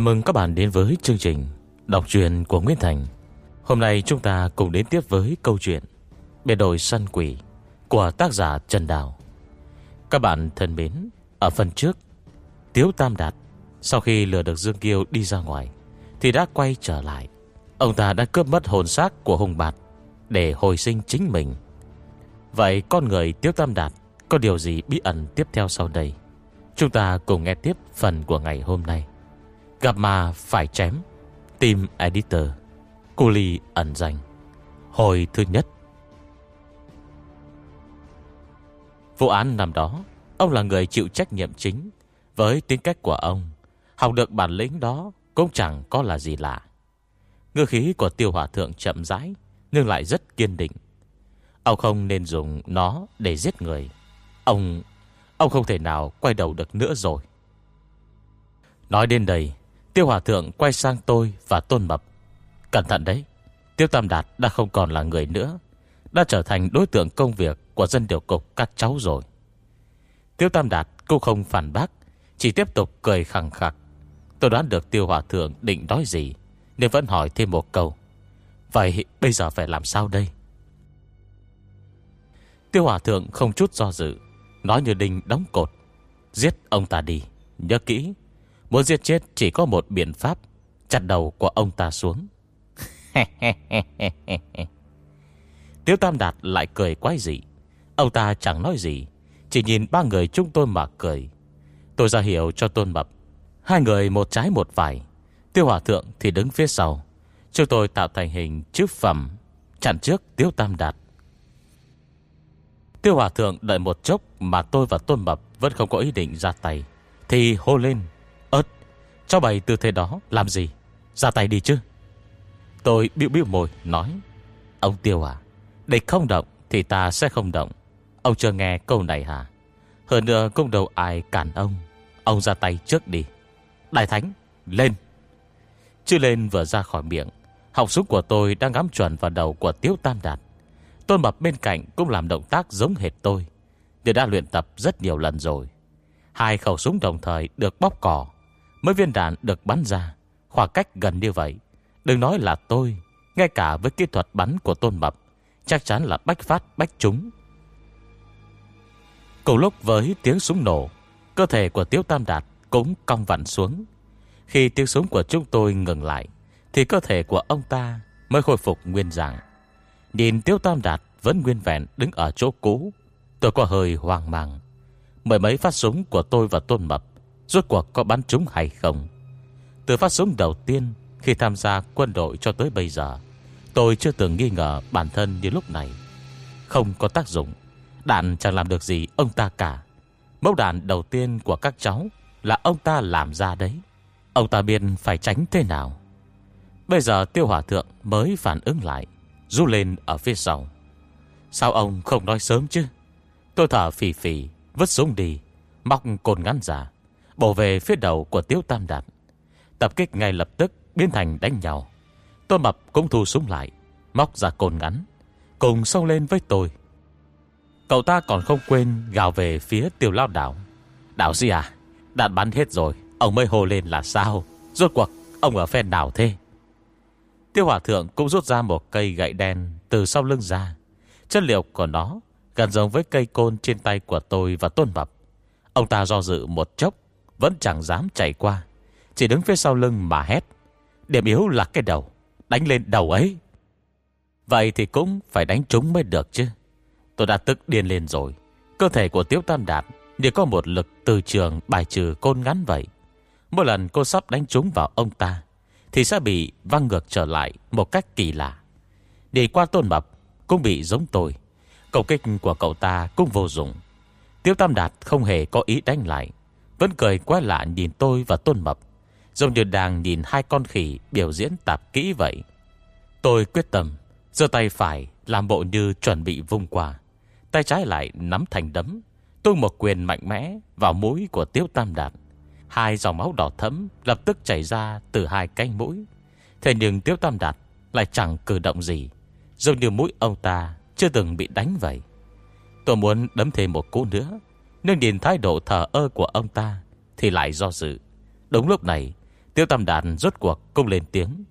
Chào mừng các bạn đến với chương trình Đọc truyện của Nguyễn Thành. Hôm nay chúng ta cùng đến tiếp với câu chuyện Biệt đội săn quỷ Của tác giả Trần Đào. Các bạn thân mến, Ở phần trước, Tiếu Tam Đạt, Sau khi lừa được Dương Kiêu đi ra ngoài, Thì đã quay trở lại. Ông ta đã cướp mất hồn xác của Hùng Bạt Để hồi sinh chính mình. Vậy con người Tiếu Tam Đạt Có điều gì bí ẩn tiếp theo sau đây? Chúng ta cùng nghe tiếp phần của ngày hôm nay. Gặp mà phải chém. Team Editor Cô Ly ẩn danh. Hồi thứ nhất. Vụ án năm đó, Ông là người chịu trách nhiệm chính Với tính cách của ông. Học được bản lĩnh đó Cũng chẳng có là gì lạ. Ngư khí của tiêu hỏa thượng chậm rãi, Nhưng lại rất kiên định. Ông không nên dùng nó để giết người. Ông Ông không thể nào quay đầu được nữa rồi. Nói đến đây Tiêu Hòa Thượng quay sang tôi và Tôn Mập. Cẩn thận đấy, Tiêu Tam Đạt đã không còn là người nữa. Đã trở thành đối tượng công việc Của dân điều cục các cháu rồi. Tiêu Tam Đạt cũng không phản bác, Chỉ tiếp tục cười khẳng khặc. Tôi đoán được Tiêu Hòa Thượng định nói gì, Nên vẫn hỏi thêm một câu. Vậy bây giờ phải làm sao đây? Tiêu Hòa Thượng không chút do dự, Nói như đinh đóng cột. Giết ông ta đi, Nhớ kỹ Muốn giết chết chỉ có một biện pháp, Chặt đầu của ông ta xuống. Tiếu Tam Đạt lại cười quái dị. Ông ta chẳng nói gì, Chỉ nhìn ba người chúng tôi mà cười. Tôi ra hiểu cho Tôn Mập. Hai người một trái một phải. Tiêu Hòa Thượng thì đứng phía sau. Chúng tôi tạo thành hình chữ phẩm, Chặn trước Tiếu Tam Đạt. Tiêu Hòa Thượng đợi một chốc Mà tôi và Tôn Mập vẫn không có ý định ra tay, Thì hô lên. Cho bày tư thế đó, làm gì? Ra tay đi chứ. Tôi biểu biểu môi, nói, Ông Tiêu à Địch không động thì ta sẽ không động. Ông chưa nghe câu này hả? Hơn nữa cũng đâu ai cản ông. Ông ra tay trước đi. Đại Thánh, lên. Chứ lên vừa ra khỏi miệng Học súng của tôi đang ngắm chuẩn vào đầu của Tiếu Tam Đạt. Tôn Mập bên cạnh cũng làm động tác giống hệt tôi. Nhưng đã luyện tập rất nhiều lần rồi. Hai khẩu súng đồng thời được bóp cỏ Mấy viên đạn được bắn ra. Khoảng cách gần như vậy. Đừng nói là tôi, Ngay cả với kỹ thuật bắn của Tôn Mập, Chắc chắn là bách phát bách trúng Cùng lúc với tiếng súng nổ, Cơ thể của Tiếu Tam Đạt Cũng cong vặn xuống. Khi tiếng súng của chúng tôi ngừng lại, Thì cơ thể của ông ta Mới khôi phục nguyên dạng. Nhìn Tiếu Tam Đạt vẫn nguyên vẹn đứng ở chỗ cũ, Tôi có hơi hoang mang. Mười mấy phát súng của tôi và Tôn Mập Rốt cuộc có bắn trúng hay không? Từ phát súng đầu tiên Khi tham gia quân đội cho tới bây giờ, Tôi chưa từng nghi ngờ bản thân như lúc này. Không có tác dụng, Đạn chẳng làm được gì ông ta cả. Mẫu đạn đầu tiên của các cháu Là ông ta làm ra đấy. Ông ta biết phải tránh thế nào. Bây giờ tiêu hỏa thượng mới phản ứng lại Du lên ở phía sau. Sao ông không nói sớm chứ? Tôi thở phì phì, Vứt súng đi, Móc cồn ngắn ra. Bổ về phía đầu của Tiếu Tam Đạt. Tập kích ngay lập tức biến thành đánh nhau. Tôn Mập cũng thu súng lại, Móc ra cồn ngắn, Cùng xông lên với tôi. Cậu ta còn không quên gào về phía tiêu lao đảo. Đảo gì à? Đạn bắn hết rồi, Ông mới hồ lên là sao? Rốt cuộc, ông ở phe nào thế? Tiêu hỏa thượng cũng rút ra một cây gậy đen Từ sau lưng ra. Chất liệu của nó gần giống với cây côn trên tay của tôi và tôn mập. Ông ta do dự một chốc vẫn chẳng dám chạy qua. Chỉ đứng phía sau lưng mà hét. Điểm yếu là cái đầu. Đánh lên đầu ấy. Vậy thì cũng phải đánh trúng mới được chứ. Tôi đã tức điên lên rồi. Cơ thể của Tiếu Tam Đạt Như có một lực từ trường bài trừ côn ngắn vậy. Mỗi lần cô sắp đánh trúng vào ông ta, Thì sẽ bị văng ngược trở lại Một cách kỳ lạ. Đi qua tôn mập Cũng bị giống tôi. Cầu kích của cậu ta cũng vô dụng. Tiếu Tam Đạt không hề có ý đánh lại. Vẫn cười quá lạ nhìn tôi và Tôn Mập, Giống như đang nhìn hai con khỉ Biểu diễn tạp kỹ vậy. Tôi quyết tâm, giơ tay phải làm bộ như chuẩn bị vung qua. Tay trái lại nắm thành đấm, tôi một quyền mạnh mẽ Vào mũi của Tiêu Tam Đạt Hai dòng máu đỏ thấm lập tức chảy ra Từ hai cánh mũi. Thế nhưng Tiêu Tam Đạt lại chẳng cử động gì, Giống như mũi ông ta chưa từng bị đánh vậy. Tôi muốn đấm thêm một cú nữa nhưng nhìn thái độ thờ ơ của ông ta Thì lại do dự. Đúng lúc này, Tiêu Tam Đạt rốt cuộc cung lên tiếng.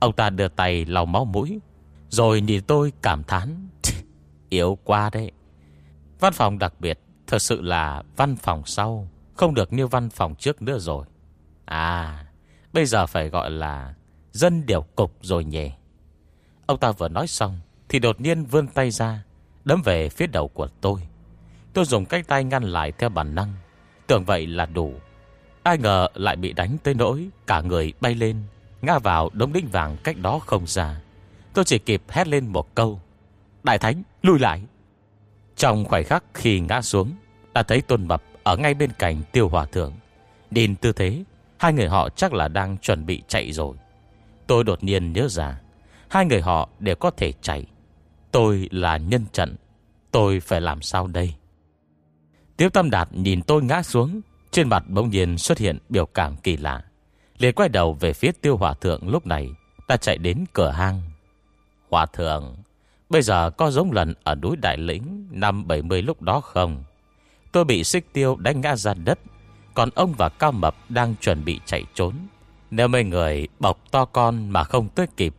Ông ta đưa tay lau máu mũi, Rồi nhìn tôi cảm thán. Yếu quá đấy. Văn phòng đặc biệt Thật sự là văn phòng sau, Không được như văn phòng trước nữa rồi. À Bây giờ phải gọi là Dân điều cục rồi nhỉ? Ông ta vừa nói xong Thì đột nhiên vươn tay ra, Đấm về phía đầu của tôi. Tôi dùng cách tay ngăn lại theo bản năng. Tưởng vậy là đủ. Ai ngờ lại bị đánh tới nỗi Cả người bay lên, Ngã vào đống đinh vàng cách đó không xa. Tôi chỉ kịp hét lên một câu, Đại Thánh, lùi lại! Trong khoảnh khắc khi ngã xuống, đã thấy Tôn Mập ở ngay bên cạnh tiêu hòa thượng. Nhìn tư thế, Hai người họ chắc là đang chuẩn bị chạy rồi. Tôi đột nhiên nhớ ra, Hai người họ đều có thể chạy. Tôi là nhân trận, Tôi phải làm sao đây? Tiếu Tâm Đạt nhìn tôi ngã xuống, Trên mặt bỗng nhiên xuất hiện biểu cảm kỳ lạ. Liền quay đầu về phía tiêu hòa thượng lúc này, Ta chạy đến cửa hang. Hòa thượng, Bây giờ có giống lần ở núi Đại Lĩnh Năm 70 lúc đó không? Tôi bị xích tiêu đánh ngã ra đất, Còn ông và Cao Mập đang chuẩn bị chạy trốn. Nếu mấy người bọc to con mà không tới kịp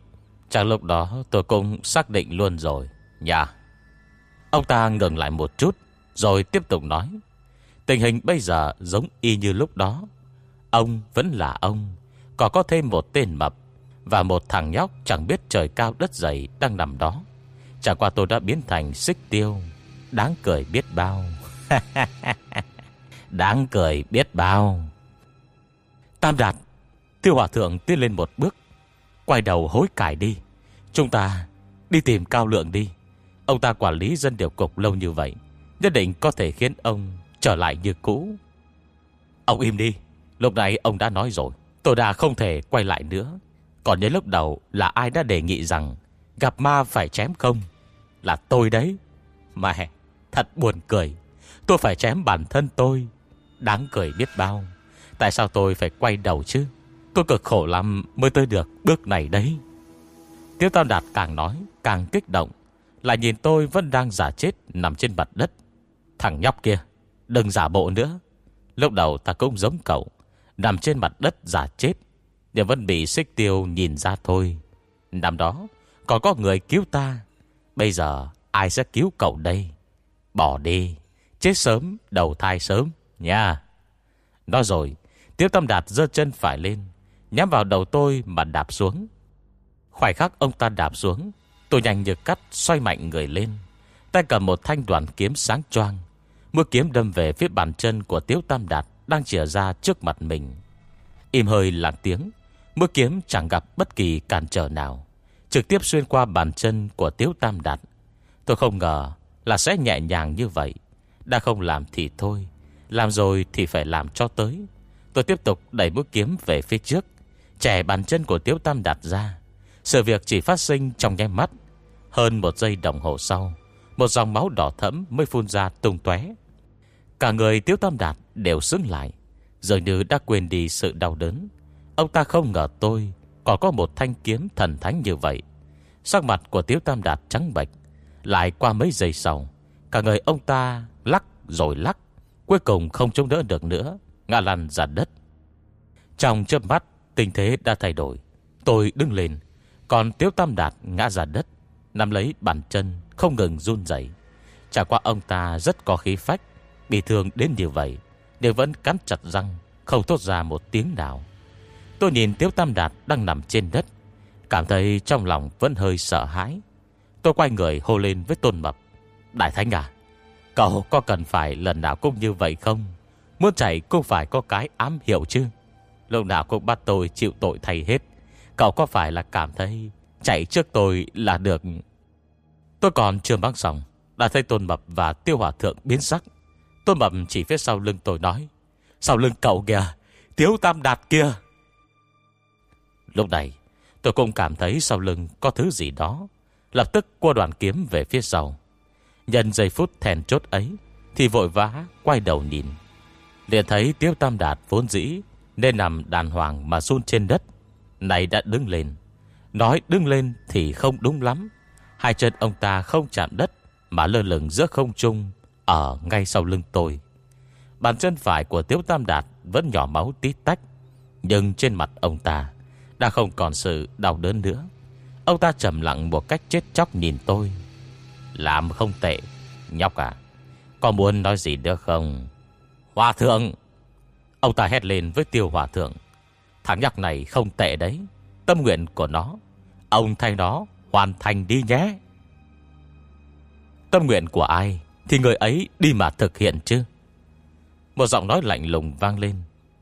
Chẳng lúc đó tôi cũng xác định luôn rồi. Nhà Ông ta ngừng lại một chút rồi tiếp tục nói, Tình hình bây giờ giống y như lúc đó. Ông vẫn là ông Còn có thêm một tên mập Và một thằng nhóc chẳng biết trời cao đất dày Đang nằm đó. Chả qua tôi đã biến thành xích tiêu, Đáng cười biết bao. Đáng cười biết bao. Tam Đạt, Tiêu Hòa Thượng tiến lên một bước, Quay đầu hối cải đi. Chúng ta đi tìm Cao Lượng đi. Ông ta quản lý dân điều cục lâu như vậy Nhất định có thể khiến ông trở lại như cũ. Ông im đi, Lúc này ông đã nói rồi, Tôi đã không thể quay lại nữa. Còn nhớ lúc đầu là ai đã đề nghị rằng Gặp ma phải chém không? Là tôi đấy. Mẹ, thật buồn cười. Tôi phải chém bản thân tôi. Đáng cười biết bao. Tại sao tôi phải quay đầu chứ? Tôi cực khổ lắm mới tới được bước này đấy. Tiêu Tam Đạt càng nói, Càng kích động. Lại nhìn tôi vẫn đang giả chết nằm trên mặt đất. Thằng nhóc kia. Đừng giả bộ nữa. Lúc đầu ta cũng giống cậu. Nằm trên mặt đất giả chết. Nhưng vẫn bị xích tiêu nhìn ra thôi. Năm đó, Còn có người cứu ta. Bây giờ, ai sẽ cứu cậu đây? Bỏ đi. Chết sớm, đầu thai sớm, nha. Nói rồi Tiêu tâm đạt dơ chân phải lên, Nhắm vào đầu tôi mà đạp xuống. Khoảnh khắc ông ta đạp xuống, Tôi nhanh như cắt xoay mạnh người lên. Tay cầm một thanh đoàn kiếm sáng choang. Mũi kiếm đâm về phía bàn chân của Tiếu Tam Đạt Đang chìa ra trước mặt mình. Im hơi lặng tiếng Mũi kiếm chẳng gặp bất kỳ cản trở nào. Trực tiếp xuyên qua bàn chân của Tiếu Tam Đạt. Tôi không ngờ là sẽ nhẹ nhàng như vậy. Đã không làm thì thôi, Làm rồi thì phải làm cho tới. Tôi tiếp tục đẩy mũi kiếm về phía trước Trẻ bàn chân của Tiếu Tam Đạt ra. Sự việc chỉ phát sinh trong nháy mắt. Hơn một giây đồng hồ sau, Một dòng máu đỏ thẫm mới phun ra tung tué Cả người Tiếu Tam Đạt đều xứng lại, Dường như đã quên đi sự đau đớn. Ông ta không ngờ tôi Còn có một thanh kiếm thần thánh như vậy. Sắc mặt của Tiếu Tam Đạt trắng bệch. Lại qua mấy giây sau, Cả người ông ta lắc rồi lắc, Cuối cùng không chống đỡ được nữa, Ngã lăn ra đất. Trong chớp mắt, tình thế đã thay đổi. Tôi đứng lên, Còn Tiếu Tam Đạt ngã ra đất, Nắm lấy bàn chân, không ngừng run dậy Chả qua ông ta rất có khí phách Bị thương đến như vậy đều vẫn cắn chặt răng, Không thốt ra một tiếng nào. Tôi nhìn Tiếu Tam Đạt đang nằm trên đất, Cảm thấy trong lòng vẫn hơi sợ hãi. Tôi quay người hô lên với Tôn Mập, Đại Thánh à Cậu có cần phải lần nào cũng như vậy không? Muốn chạy cũng phải có cái ám hiệu chứ. Lúc nào cũng bắt tôi chịu tội thay hết, Cậu có phải là cảm thấy Chạy trước tôi là được? Tôi còn chưa băng xong, Đã thấy Tôn Mập và Tiêu hỏa Thượng biến sắc tôi Mập chỉ phía sau lưng tôi nói, Sau lưng cậu kìa, Tiếu Tam Đạt kia. Lúc này, tôi cũng cảm thấy sau lưng có thứ gì đó, Lập tức qua đoàn kiếm về phía sau. Nhân giây phút thèn chốt ấy, Thì vội vã quay đầu nhìn. Liền thấy Tiếu Tam Đạt vốn dĩ Nên nằm đàn hoàng mà run trên đất, Này đã đứng lên. Nói đứng lên thì không đúng lắm, Hai chân ông ta không chạm đất Mà lơ lửng giữa không trung ở ngay sau lưng tôi. Bàn chân phải của Tiếu Tam Đạt Vẫn nhỏ máu tí tách, Nhưng trên mặt ông ta Đã không còn sự đau đớn nữa. Ông ta trầm lặng một cách chết chóc nhìn tôi. Làm không tệ, Nhóc à Có muốn nói gì nữa không? Hòa thượng! Ông ta hét lên với tiêu hòa thượng. Thằng nhóc này không tệ đấy, Tâm nguyện của nó, Ông thay nó hoàn thành đi nhé. Tâm nguyện của ai? Thì người ấy đi mà thực hiện chứ. Một giọng nói lạnh lùng vang lên.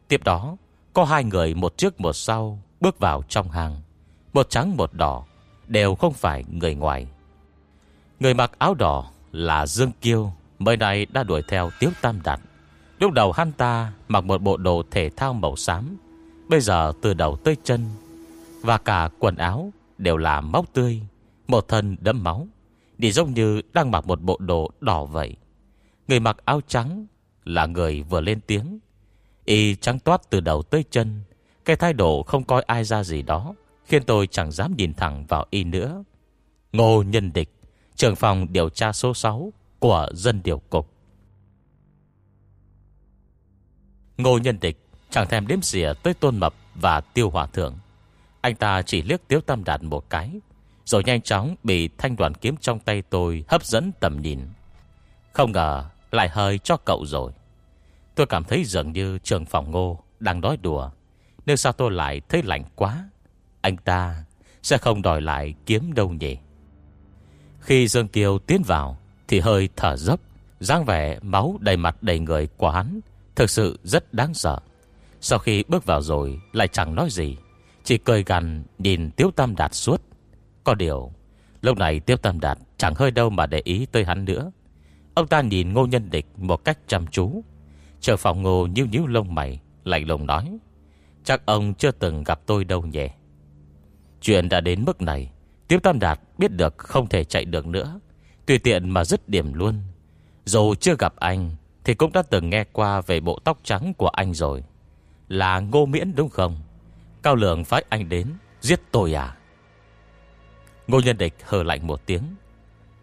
Tiếp đó, Có hai người một trước một sau Bước vào trong hàng. Một trắng, một đỏ, Đều không phải người ngoài. Người mặc áo đỏ là Dương Kiêu, Mới nay đã đuổi theo Tiếu Tam Đạt. Lúc đầu hắn ta mặc một bộ đồ thể thao màu xám, Bây giờ từ đầu tới chân, Và cả quần áo đều là máu tươi, Một thân đẫm máu. Đi giống như đang mặc một bộ đồ đỏ vậy. Người mặc áo trắng Là người vừa lên tiếng. Y trắng toát từ đầu tới chân. Cái thái độ không coi ai ra gì đó, Khiến tôi chẳng dám nhìn thẳng vào y nữa. Ngô Nhân Địch, Trưởng phòng điều tra số 6 Của dân điều cục. Ngô Nhân Địch Chẳng thèm đếm xỉa tới Tôn Mập Và Tiêu Hòa Thượng. Anh ta chỉ liếc Tiếu Tam Đạt một cái rồi nhanh chóng bị thanh đoàn kiếm trong tay tôi Hấp dẫn tầm nhìn. Không ngờ lại hơi cho cậu rồi. Tôi cảm thấy dường như trường phòng ngô Đang nói đùa. Nếu sao tôi lại thấy lạnh quá, Anh ta sẽ không đòi lại kiếm đâu nhỉ? Khi Dương Kiều tiến vào Thì hơi thở dốc, dáng vẻ máu đầy mặt đầy người của hắn Thực sự rất đáng sợ. Sau khi bước vào rồi Lại chẳng nói gì, Chỉ cười gằn nhìn Tiếu Tam Đạt suốt. Có điều, Lúc này tiêu Tam Đạt chẳng hơi đâu mà để ý tới hắn nữa. Ông ta nhìn ngô nhân địch Một cách chăm chú, Chờ phòng ngô nhíu nhíu lông mày, Lạnh lùng nói, Chắc ông chưa từng gặp tôi đâu nhỉ? Chuyện đã đến mức này tiêu Tam Đạt biết được không thể chạy được nữa, Tùy tiện mà dứt điểm luôn. Dù chưa gặp anh, thì cũng đã từng nghe qua về bộ tóc trắng của anh rồi. Là ngô miễn đúng không? Cao lượng phái anh đến Giết tôi à? Ngô nhân địch hờ lạnh một tiếng.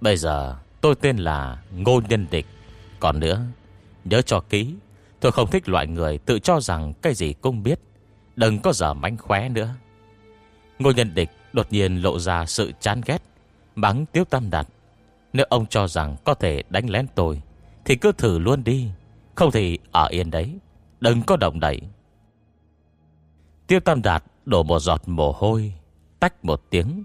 Bây giờ tôi tên là Ngô nhân địch. Còn nữa, Nhớ cho kỹ, Tôi không thích loại người tự cho rằng Cái gì cũng biết. Đừng có giờ mánh khóe nữa. Ngô nhân địch đột nhiên lộ ra sự chán ghét, Bắn tiếu tam đạt. Nếu ông cho rằng có thể đánh lén tôi, thì cứ thử luôn đi. Không thì ở yên đấy, Đừng có động đậy. Tiêu Tam Đạt đổ một giọt mồ hôi, Tách một tiếng.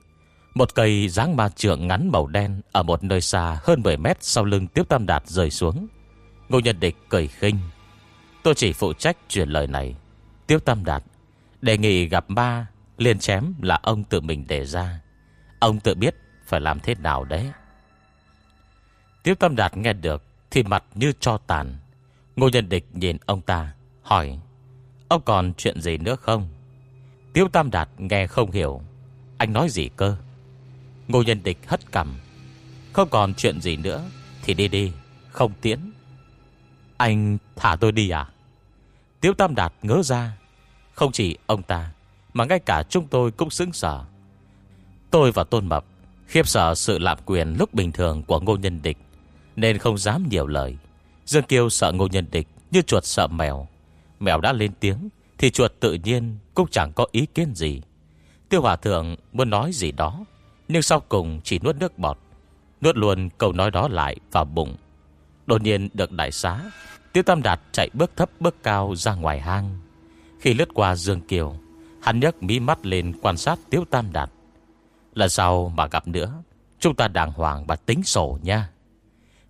Một cây dáng ma trượng ngắn màu đen Ở một nơi xa hơn 10 mét Sau lưng Tiêu Tam Đạt rơi xuống. Ngô Nhân Địch cười khinh. Tôi chỉ phụ trách truyền lời này. Tiêu Tam Đạt Đề nghị gặp ma, liền chém là ông tự mình đề ra. Ông tự biết phải làm thế nào đấy. Tiêu Tam Đạt nghe được thì mặt như cho tàn. Ngô Nhân Địch nhìn ông ta, Hỏi, Ông còn chuyện gì nữa không? Tiêu Tam Đạt nghe không hiểu. Anh nói gì cơ? Ngô Nhân Địch hất cầm Không còn chuyện gì nữa, Thì đi đi, Không tiễn Anh thả tôi đi à? Tiêu Tam Đạt ngỡ ra. Không chỉ ông ta, Mà ngay cả chúng tôi cũng sững sở Tôi và Tôn Mập Khiếp sợ sự lạm quyền lúc bình thường của Ngô Nhân Địch, nên không dám nhiều lời. Dương Kiêu sợ ngô nhân địch Như chuột sợ mèo. Mèo đã lên tiếng, Thì chuột tự nhiên cũng chẳng có ý kiến gì. Tiêu Hòa Thượng muốn nói gì đó nhưng sau cùng chỉ nuốt nước bọt, Nuốt luôn câu nói đó lại vào bụng. Đột nhiên được đại xá, Tiêu Tam Đạt chạy bước thấp bước cao ra ngoài hang. Khi lướt qua Dương Kiều, Hắn nhấc mí mắt lên quan sát Tiêu Tam Đạt. Lần sau mà gặp nữa? Chúng ta đàng hoàng và tính sổ nha.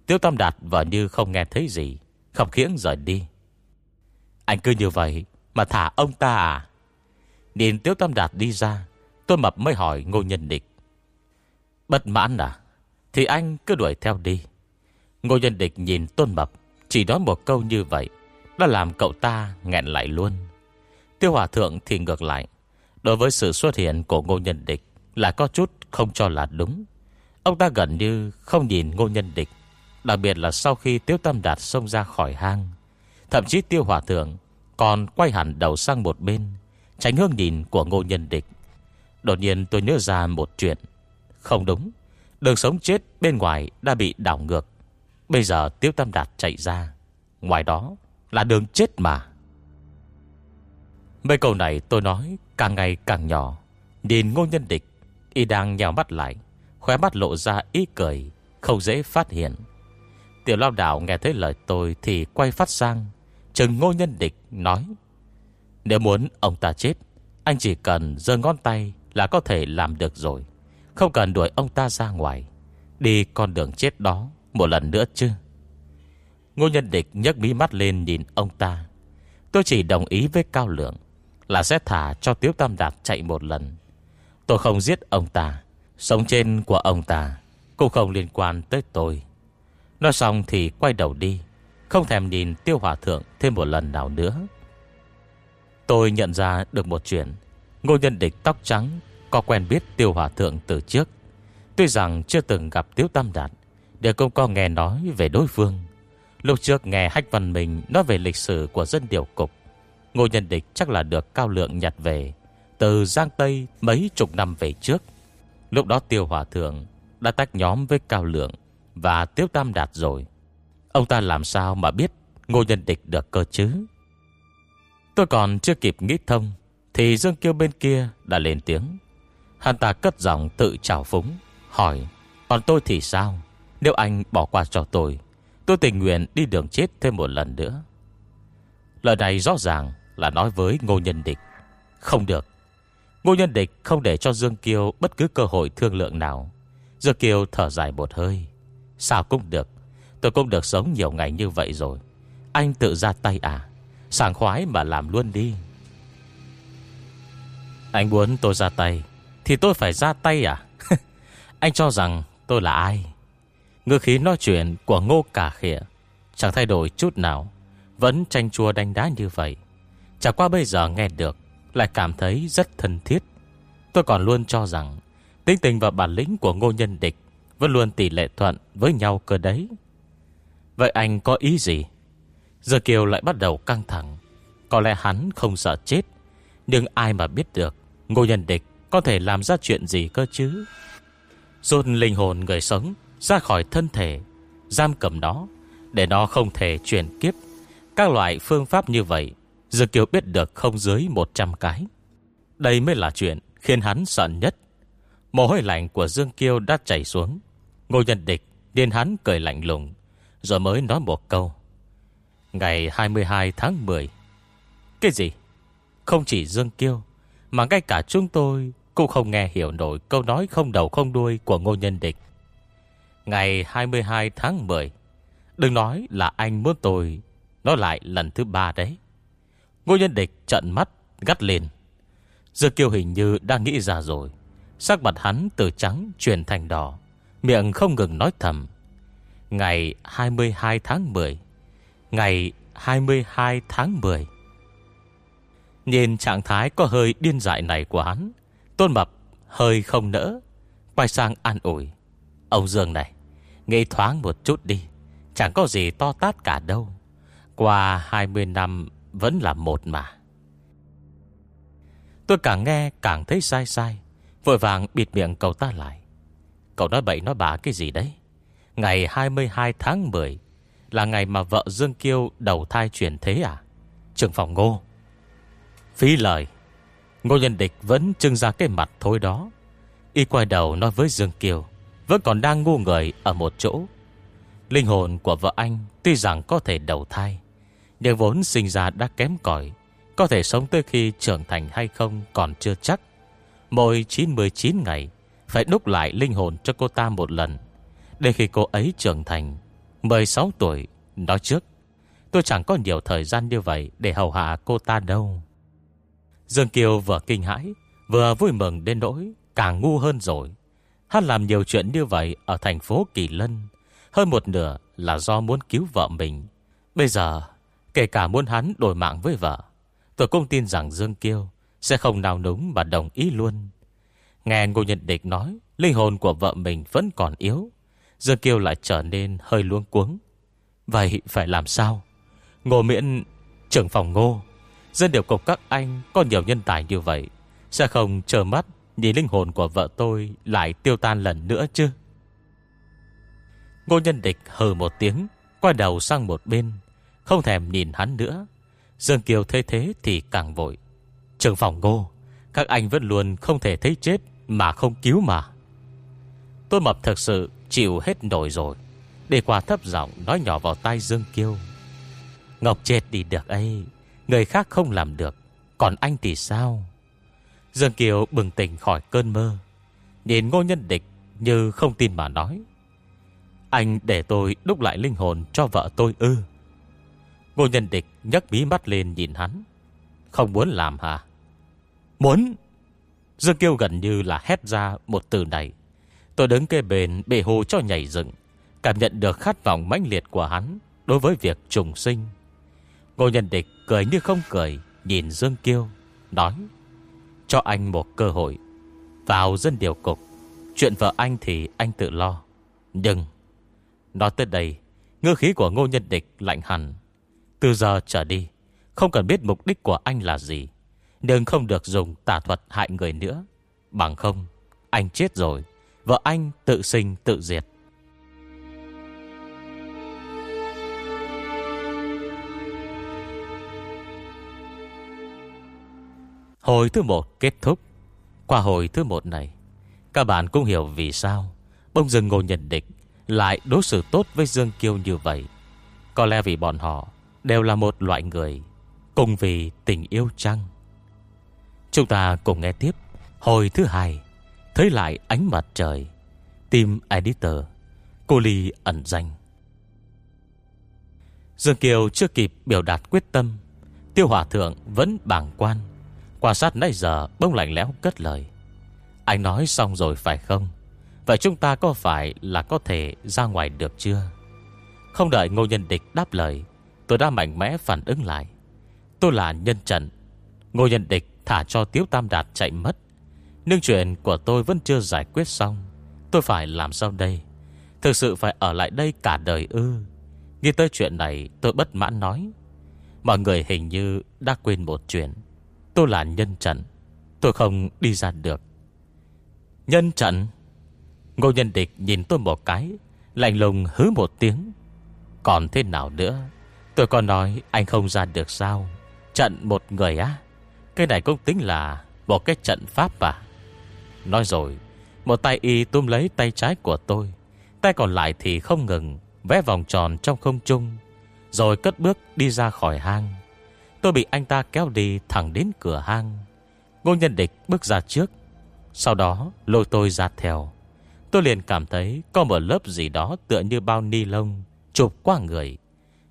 Tiêu Tam Đạt vợ như không nghe thấy gì Không khiễng rời đi. Anh cứ như vậy Mà thả ông ta à? Nhìn Tiêu Tam Đạt đi ra Tôi mập mới hỏi Ngô Nhân Địch. Bất mãn à? Thì anh cứ đuổi theo đi. Ngô Nhân Địch nhìn Tôn Mập, Chỉ nói một câu như vậy, Đã làm cậu ta nghẹn lại luôn. Tiêu Hòa Thượng thì ngược lại, Đối với sự xuất hiện của Ngô Nhân Địch Là có chút không cho là đúng. Ông ta gần như không nhìn Ngô Nhân Địch, Đặc biệt là sau khi Tiêu Tâm Đạt xông ra khỏi hang. Thậm chí Tiêu Hòa Thượng Còn quay hẳn đầu sang một bên, Tránh hương nhìn của ngô nhân địch. Đột nhiên tôi nhớ ra một chuyện. Không đúng. Đường sống chết bên ngoài đã bị đảo ngược. Bây giờ Tiêu Tâm Đạt chạy ra. Ngoài đó là đường chết mà. Mấy câu này tôi nói càng ngày càng nhỏ. Nhìn ngô nhân địch, Y đang nhào mắt lại, Khóe mắt lộ ra ý cười, Không dễ phát hiện. Tiểu lao đảo nghe thấy lời tôi Thì quay phát sang Trừng ngô nhân địch nói, Nếu muốn ông ta chết, Anh chỉ cần giơ ngón tay Là có thể làm được rồi. Không cần đuổi ông ta ra ngoài. Đi con đường chết đó Một lần nữa chứ. Ngô nhân địch nhấc mí mắt lên nhìn ông ta. Tôi chỉ đồng ý với Cao Lượng Là sẽ thả cho Tiếu Tam Đạt chạy một lần. Tôi không giết ông ta. Sống trên của ông ta Cũng không liên quan tới tôi. Nói xong thì quay đầu đi, Không thèm nhìn Tiêu Hòa Thượng thêm một lần nào nữa. Tôi nhận ra được một chuyện. Ngô nhân địch tóc trắng có quen biết Tiêu Hòa Thượng từ trước. Tuy rằng chưa từng gặp Tiếu Tam Đạt Đều cũng có nghe nói về đối phương. Lúc trước nghe Hách Văn Minh Nói về lịch sử của dân điều cục, Ngô Nhân Địch chắc là được Cao Lượng nhặt về, Từ Giang Tây mấy chục năm về trước. Lúc đó Tiêu Hòa Thượng Đã tách nhóm với Cao Lượng Và Tiếu Tam Đạt rồi. Ông ta làm sao mà biết Ngô Nhân Địch được cơ chứ? Tôi còn chưa kịp nghĩ thông, Thì Dương Kiêu bên kia đã lên tiếng. Hắn ta cất giọng tự trào phúng, Hỏi, Còn tôi thì sao? Nếu anh bỏ qua cho tôi Tôi tình nguyện đi đường chết thêm một lần nữa. Lời này rõ ràng là nói với Ngô Nhân Địch. Không được. Ngô Nhân Địch không để cho Dương Kiêu Bất cứ cơ hội thương lượng nào. Dương Kiêu thở dài một hơi. Sao cũng được. Tôi cũng được sống nhiều ngày như vậy rồi. Anh tự ra tay à? Sảng khoái mà làm luôn đi. Anh muốn tôi ra tay thì tôi phải ra tay à? Anh cho rằng tôi là ai? Ngư khí nói chuyện của ngô cả khịa Chẳng thay đổi chút nào, Vẫn tranh chua đánh đá như vậy. Chả qua bây giờ nghe được, Lại cảm thấy rất thân thiết. Tôi còn luôn cho rằng Tính tình và bản lĩnh của ngô nhân địch Vẫn luôn tỷ lệ thuận với nhau cơ đấy. Vậy anh có ý gì? Giờ Kiều lại bắt đầu căng thẳng. Có lẽ hắn không sợ chết, Nhưng ai mà biết được Ngô nhân địch có thể làm ra chuyện gì cơ chứ Rút linh hồn người sống ra khỏi thân thể, giam cầm nó, để nó không thể chuyển kiếp. Các loại phương pháp như vậy, Dự Kiều biết được không dưới 100 cái. Đây mới là chuyện khiến hắn sợ nhất. Mồ hôi lạnh của Dương Kiêu đã chảy xuống. Ngô nhân địch điên hắn cười lạnh lùng, rồi mới nói một câu. Ngày 22 tháng 10. Cái gì? Không chỉ Dương Kiêu, mà ngay cả chúng tôi cũng không nghe hiểu nổi câu nói không đầu không đuôi của ngô nhân địch. Ngày 22 tháng 10 Đừng nói là anh muốn tôi, nó lại lần thứ ba đấy. Ngô nhân địch trận mắt, gắt lên. Dược kiêu hình như đang nghĩ ra rồi. Sắc mặt hắn từ trắng chuyển thành đỏ, Miệng không ngừng nói thầm. Ngày 22 tháng 10 Ngày 22 tháng 10 Nhìn trạng thái có hơi điên dại này của hắn Tôn Mập hơi không nỡ, Quay sang an ủi. Ông Dương này Nghĩ thoáng một chút đi, Chẳng có gì to tát cả đâu. Qua 20 năm Vẫn là một mà. Tôi càng nghe càng thấy sai sai, Vội vàng bịt miệng cậu ta lại. Cậu nói bậy nói bả cái gì đấy? Ngày 22 tháng 10 Là ngày mà vợ Dương Kiêu Đầu thai chuyển thế à? Trường phòng ngô. Phí lời. Ngô nhân địch vẫn trưng ra cái mặt thôi đó. Y quay đầu nói với Dương Kiều, vẫn còn đang ngu người ở một chỗ. Linh hồn của vợ anh Tuy rằng có thể đầu thai, Nhưng vốn sinh ra đã kém cỏi, Có thể sống tới khi trưởng thành hay không Còn chưa chắc. Mỗi 99 ngày Phải đúc lại linh hồn cho cô ta một lần. Để khi cô ấy trưởng thành 16 tuổi, Nói trước, Tôi chẳng có nhiều thời gian như vậy Để hầu hạ cô ta đâu. Dương Kiều vừa kinh hãi Vừa vui mừng đến nỗi Càng ngu hơn rồi Hắn làm nhiều chuyện như vậy ở thành phố Kỳ Lân. Hơn một nửa là do muốn cứu vợ mình. Bây giờ, kể cả muốn hắn đổi mạng với vợ, tôi cũng tin rằng Dương Kiêu sẽ không nào núng mà đồng ý luôn. Nghe Ngô Nhật Địch nói, linh hồn của vợ mình vẫn còn yếu. Dương Kiêu lại trở nên hơi luống cuống. Vậy phải làm sao? Ngô miễn trưởng phòng ngô. Dân điều cục các anh có nhiều nhân tài như vậy. Sẽ không chờ mắt Nhìn linh hồn của vợ tôi Lại tiêu tan lần nữa chứ? Ngô nhân địch hờ một tiếng, Quay đầu sang một bên, Không thèm nhìn hắn nữa. Dương Kiều thấy thế thì càng vội. Trường phòng ngô, Các anh vẫn luôn không thể thấy chết Mà không cứu mà. Tôi mập thật sự chịu hết nổi rồi, Để qua thấp giọng nói nhỏ vào tai Dương Kiêu Ngọc chết đi được ấy Người khác không làm được, Còn anh thì sao? Dương Kiều bừng tỉnh khỏi cơn mơ, Nhìn ngô nhân địch Như không tin mà nói, Anh để tôi đúc lại linh hồn cho vợ tôi ư? Ngô nhân địch nhấc bí mắt lên nhìn hắn, Không muốn làm hả? Muốn? Dương Kiêu gần như là hét ra một từ này. Tôi đứng kê bên bề hồ cho nhảy dựng, Cảm nhận được khát vọng mãnh liệt của hắn Đối với việc trùng sinh. Ngô nhân địch cười như không cười, Nhìn Dương Kiêu, Nói, Cho anh một cơ hội, Vào dân điều cục. Chuyện vợ anh thì anh tự lo. Nhưng, Nói tới đây Ngư khí của ngô nhân địch lạnh hẳn. Từ giờ trở đi, Không cần biết mục đích của anh là gì, Nhưng không được dùng tà thuật hại người nữa. Bằng không, Anh chết rồi, Vợ anh tự sinh tự diệt. Hồi thứ một kết thúc. Qua hồi thứ một này, Các bạn cũng hiểu vì sao Bông rừng ngô nhận định Lại đối xử tốt với Dương Kiêu như vậy. Có lẽ vì bọn họ Đều là một loại người Cùng vì tình yêu chăng? Chúng ta cùng nghe tiếp Hồi thứ hai, Thấy lại ánh mặt trời, Team Editor Cô Ly ẩn danh. Dương Kiều chưa kịp biểu đạt quyết tâm, Tiêu Hòa Thượng vẫn bàng quan. Quan sát nãy giờ, bông lạnh lẽo cất lời. Anh nói xong rồi phải không? Vậy chúng ta có phải là có thể ra ngoài được chưa? Không đợi ngô nhân địch đáp lời, Tôi đã mạnh mẽ phản ứng lại. Tôi là nhân trận. Ngô nhân địch thả cho Tiếu Tam Đạt chạy mất. Nhưng chuyện của tôi vẫn chưa giải quyết xong. Tôi phải làm sao đây? Thực sự phải ở lại đây cả đời ư? Nghe tới chuyện này, tôi bất mãn nói. Mọi người hình như đã quên một chuyện. Tôi là nhân trận Tôi không đi ra được. Nhân trận Ngô nhân địch nhìn tôi một cái, Lạnh lùng hứ một tiếng. Còn thế nào nữa? Tôi còn nói anh không ra được sao? Trận một người á? Cái này cũng tính là Một cái trận pháp à? Nói rồi, Một tay y túm lấy tay trái của tôi. Tay còn lại thì không ngừng, Vẽ vòng tròn trong không trung, Rồi cất bước đi ra khỏi hang. Tôi bị anh ta kéo đi thẳng đến cửa hang. Ngô nhân địch bước ra trước. Sau đó, lôi tôi ra theo. Tôi liền cảm thấy Có một lớp gì đó tựa như bao ni lông, Chụp qua người.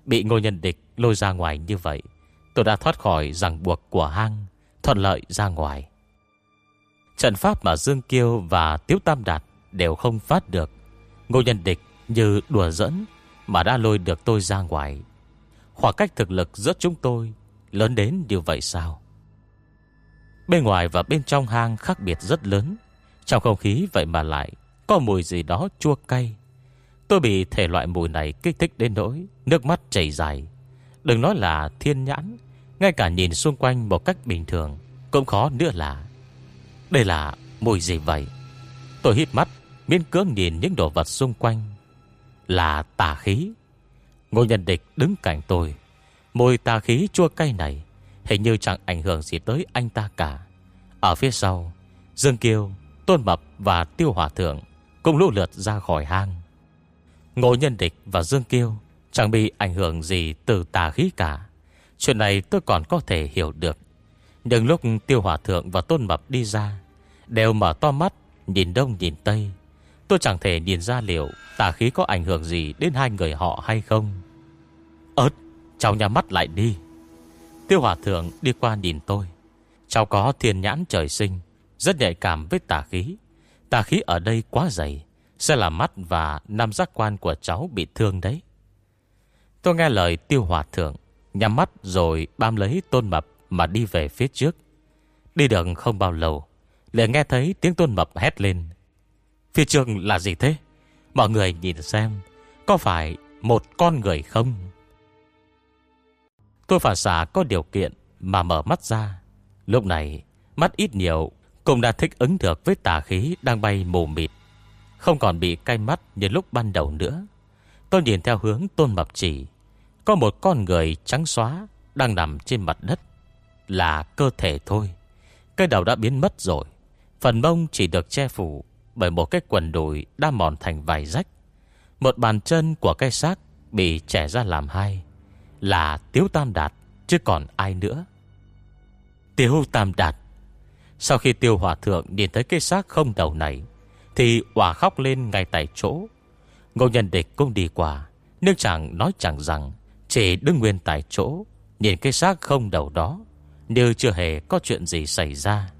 Bị ngô nhân địch lôi ra ngoài như vậy, Tôi đã thoát khỏi ràng buộc của hang, Thuận lợi ra ngoài. Trận pháp mà Dương Kiêu và Tiếu Tam Đạt Đều không phát được. Ngô nhân địch như đùa dẫn Mà đã lôi được tôi ra ngoài. Khoảng cách thực lực giữa chúng tôi Lớn đến như vậy sao? Bên ngoài và bên trong hang khác biệt rất lớn. Trong không khí vậy mà lại Có mùi gì đó chua cay. Tôi bị thể loại mùi này kích thích đến nỗi Nước mắt chảy dài. Đừng nói là thiên nhãn, Ngay cả nhìn xung quanh một cách bình thường Cũng khó nữa là. Đây là mùi gì vậy? Tôi hít mắt, Miễn cưỡng nhìn những đồ vật xung quanh. Là tà khí. Ngô nhân địch đứng cạnh tôi Mùi tà khí chua cay này Hình như chẳng ảnh hưởng gì tới anh ta cả. Ở phía sau Dương Kiêu, Tôn Mập và Tiêu Hòa Thượng Cũng lũ lượt ra khỏi hang. Ngô Nhân Địch và Dương Kiêu Chẳng bị ảnh hưởng gì từ tà khí cả. Chuyện này tôi còn có thể hiểu được. Nhưng lúc Tiêu Hòa Thượng và Tôn Mập đi ra Đều mở to mắt Nhìn đông nhìn tây. Tôi chẳng thể nhìn ra liệu Tà khí có ảnh hưởng gì đến hai người họ hay không. Ơt Cháu nhắm mắt lại đi. Tiêu hòa thượng đi qua nhìn tôi. Cháu có thiên nhãn trời sinh, Rất nhạy cảm với tà khí. Tà khí ở đây quá dày, Sẽ làm mắt và năm giác quan của cháu bị thương đấy. Tôi nghe lời tiêu hòa thượng, Nhắm mắt rồi bám lấy tôn mập Mà đi về phía trước. Đi được không bao lâu liền nghe thấy tiếng tôn mập hét lên. Phía trước là gì thế? Mọi người nhìn xem, Có phải một con người không? Tôi phản xạ có điều kiện mà mở mắt ra. Lúc này, mắt ít nhiều cũng đã thích ứng được với tà khí đang bay mù mịt. Không còn bị cay mắt như lúc ban đầu nữa. Tôi nhìn theo hướng tôn mập chỉ. Có một con người trắng xóa đang nằm trên mặt đất. Là cơ thể thôi. Cái đầu đã biến mất rồi Phần mông chỉ được che phủ Bởi một cái quần đùi đã mòn thành vài rách Một bàn chân của cái xác Bị trẻ ra làm hai là Tiếu Tam Đạt, Chứ còn ai nữa. Tiếu Tam Đạt, Sau khi tiêu hòa thượng nhìn thấy cái xác không đầu này, Thì hòa khóc lên ngay tại chỗ. Ngô nhân địch cũng đi qua, Nhưng chẳng nói chẳng rằng Chỉ đứng nguyên tại chỗ, Nhìn cái xác không đầu đó, Như chưa hề có chuyện gì xảy ra.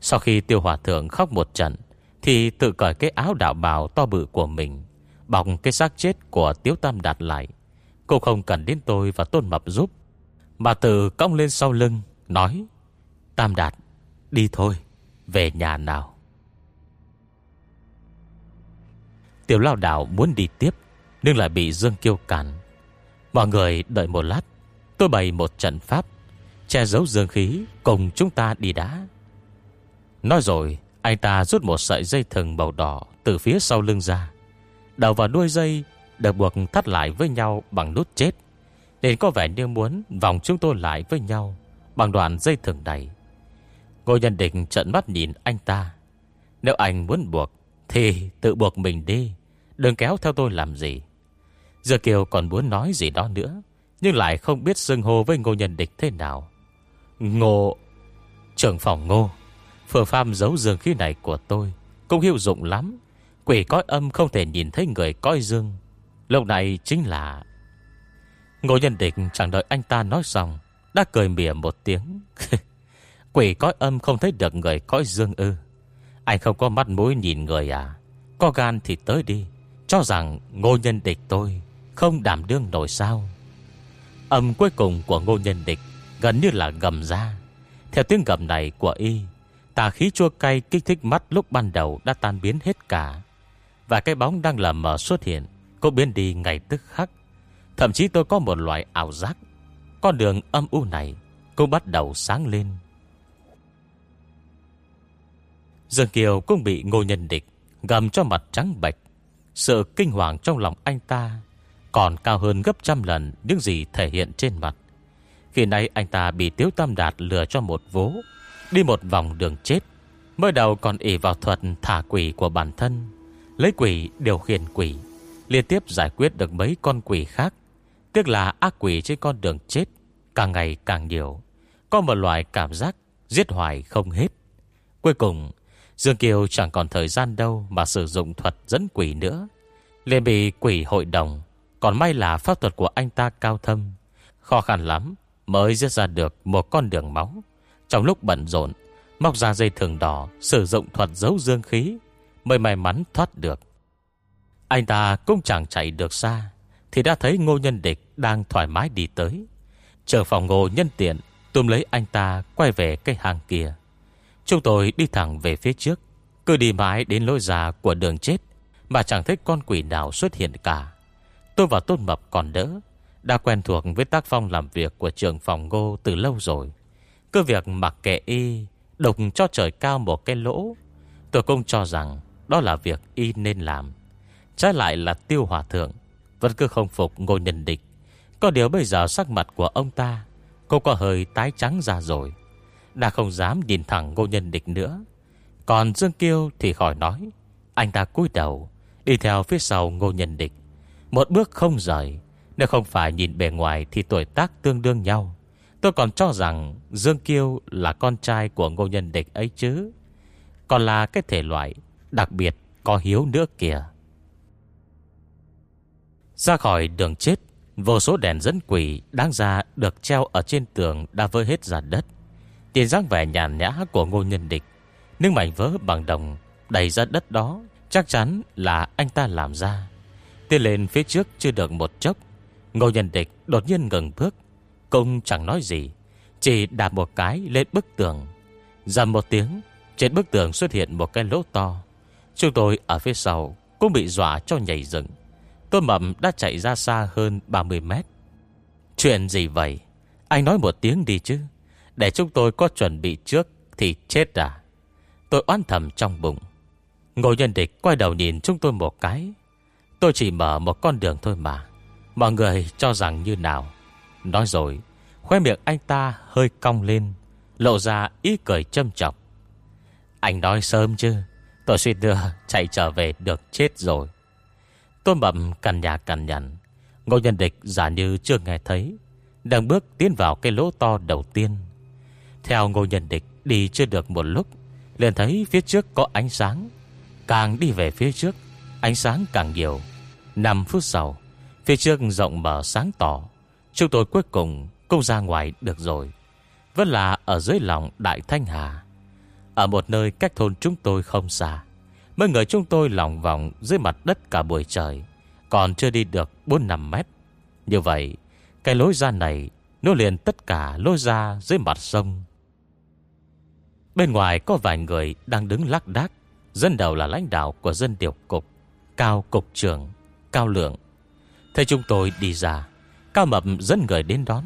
Sau khi tiêu hòa thượng khóc một trận, Thì tự cởi cái áo đạo bào to bự của mình, Bọc cái xác chết của Tiếu Tam Đạt lại. Cô không cần đến tôi và Tôn Mập giúp. Bà Tử cong lên sau lưng, Nói, Tam Đạt, đi thôi, Về nhà nào. Tiểu lao đảo muốn đi tiếp, Nhưng lại bị Dương Kiêu cản. Mọi người đợi một lát, Tôi bày một trận pháp, Che giấu dương khí, cùng chúng ta đi đá Nói rồi, Anh ta rút một sợi dây thừng màu đỏ Từ phía sau lưng ra Đầu vào đuôi dây được buộc thắt lại với nhau bằng nút chết. Nên có vẻ như muốn Vòng chúng tôi lại với nhau Bằng đoạn dây thừng này. Ngô nhân định trận mắt nhìn anh ta. Nếu anh muốn buộc, Thì tự buộc mình đi. Đừng kéo theo tôi làm gì. Giờ Kiều còn muốn nói gì đó nữa, Nhưng lại không biết xưng hô với ngô nhân địch thế nào. Ngô, Trưởng phòng ngô Phương pham giấu dương khí này của tôi Cũng hiệu dụng lắm. Quỷ cõi âm không thể nhìn thấy người coi dương. Lúc này chính là Ngô nhân địch chẳng đợi anh ta nói xong Đã cười mỉa một tiếng. Quỷ cõi âm không thấy được người cõi dương ư. Anh không có mắt mũi nhìn người à. Có gan thì tới đi. Cho rằng ngô nhân địch tôi Không đảm đương nổi sao. Âm cuối cùng của ngô nhân địch Gần như là gầm ra. Theo tiếng gầm này của y, Tà khí chua cay kích thích mắt lúc ban đầu Đã tan biến hết cả. Và cái bóng đang lờ mờ xuất hiện cũng biến đi ngay tức khắc. Thậm chí tôi có một loại ảo giác. Con đường âm u này Cũng bắt đầu sáng lên. Dương Kiều cũng bị ngô nhân địch Gầm cho mặt trắng bạch Sự kinh hoàng trong lòng anh ta Còn cao hơn gấp trăm lần Những gì thể hiện trên mặt. Khi nay anh ta bị Tiếu Tam Đạt lừa cho một vố, Đi một vòng đường chết, Mới đầu còn ỉ vào thuật thả quỷ của bản thân, Lấy quỷ điều khiển quỷ. Liên tiếp giải quyết được mấy con quỷ khác. Tức là ác quỷ trên con đường chết Càng ngày càng nhiều. Có một loại cảm giác Giết hoài không hết. Cuối cùng, Dương Kiều chẳng còn thời gian đâu Mà sử dụng thuật dẫn quỷ nữa. Liền bị quỷ hội đồng, Còn may là pháp thuật của anh ta cao thâm. Khó khăn lắm Mới giết ra được một con đường máu. Trong lúc bận rộn, Móc ra dây thường đỏ, Sử dụng thuật giấu dương khí, Mới may mắn thoát được. Anh ta cũng chẳng chạy được xa, Thì đã thấy ngô nhân địch Đang thoải mái đi tới. Chờ phòng ngô nhân tiện Tùm lấy anh ta quay về cái hàng kia. Chúng tôi đi thẳng về phía trước, Cứ đi mãi đến lối già của đường chết, Mà chẳng thấy con quỷ nào xuất hiện cả. Tôi và Tôn Mập còn đỡ, Đã quen thuộc với tác phong làm việc Của trường phòng ngô từ lâu rồi. Cứ việc mặc kệ y, Đục cho trời cao một cái lỗ, Tôi cũng cho rằng Đó là việc y nên làm. Trái lại là tiêu hòa thượng, Vẫn cứ không phục ngôi nhân địch. Có điều bây giờ sắc mặt của ông ta, Cô có hơi tái trắng ra rồi. Đã không dám nhìn thẳng ngô nhân địch nữa. Còn Dương Kiêu thì khỏi nói, Anh ta cúi đầu, Đi theo phía sau ngô nhân địch. Một bước không rời, Nếu không phải nhìn bề ngoài thì tuổi tác tương đương nhau. Tôi còn cho rằng Dương Kiêu là con trai của ngô nhân địch ấy chứ. Còn là cái thể loại Đặc biệt có hiếu nữa kìa. Ra khỏi đường chết, Vô số đèn dẫn quỷ đáng ra được treo ở trên tường đã vơi hết ra đất. Tiền dáng vẻ nhàn nhã của ngô nhân địch, Nhưng mảnh vỡ bằng đồng Đầy ra đất đó Chắc chắn là anh ta làm ra. Tiến lên phía trước chưa được một chốc, Ngô nhân địch đột nhiên ngừng bước, Cũng chẳng nói gì, Chỉ đạp một cái lên bức tường. Dầm một tiếng, Trên bức tường xuất hiện một cái lỗ to. Chúng tôi ở phía sau Cũng bị dọa cho nhảy dựng. Tôi mầm đã chạy ra xa hơn 30 mét. Chuyện gì vậy? Anh nói một tiếng đi chứ. Để chúng tôi có chuẩn bị trước Thì chết à? Tôi oán thầm trong bụng. Ngồi nhân địch quay đầu nhìn chúng tôi một cái. Tôi chỉ mở một con đường thôi mà. Mọi người cho rằng như nào? Nói rồi Khoe miệng anh ta hơi cong lên, Lộ ra ý cười châm trọng Anh nói sớm chứ, Tôi suy đưa chạy trở về được chết rồi tôn bậm cằn nhà cằn nhằn. Ngô nhân địch giả như chưa nghe thấy. Đang bước tiến vào cái lỗ to đầu tiên. Theo ngô nhân địch Đi chưa được một lúc, liền thấy phía trước có ánh sáng. Càng đi về phía trước, Ánh sáng càng nhiều. 5 phút sau, Phía trước rộng mở sáng tỏ. Chúng tôi cuối cùng cũng ra ngoài được rồi. Vẫn là ở dưới lòng Đại Thanh Hà. Ở một nơi cách thôn chúng tôi không xa. Mấy người chúng tôi lòng vòng dưới mặt đất cả buổi trời, Còn chưa đi được 4-5 mét. Như vậy, Cái lối ra này Nó liền tất cả lối ra dưới mặt sông. Bên ngoài có vài người đang đứng lắc đác Dân đầu là lãnh đạo của dân điều cục, Cao cục trưởng, Cao lượng. Thấy chúng tôi đi ra, Cao mập dẫn người đến đón.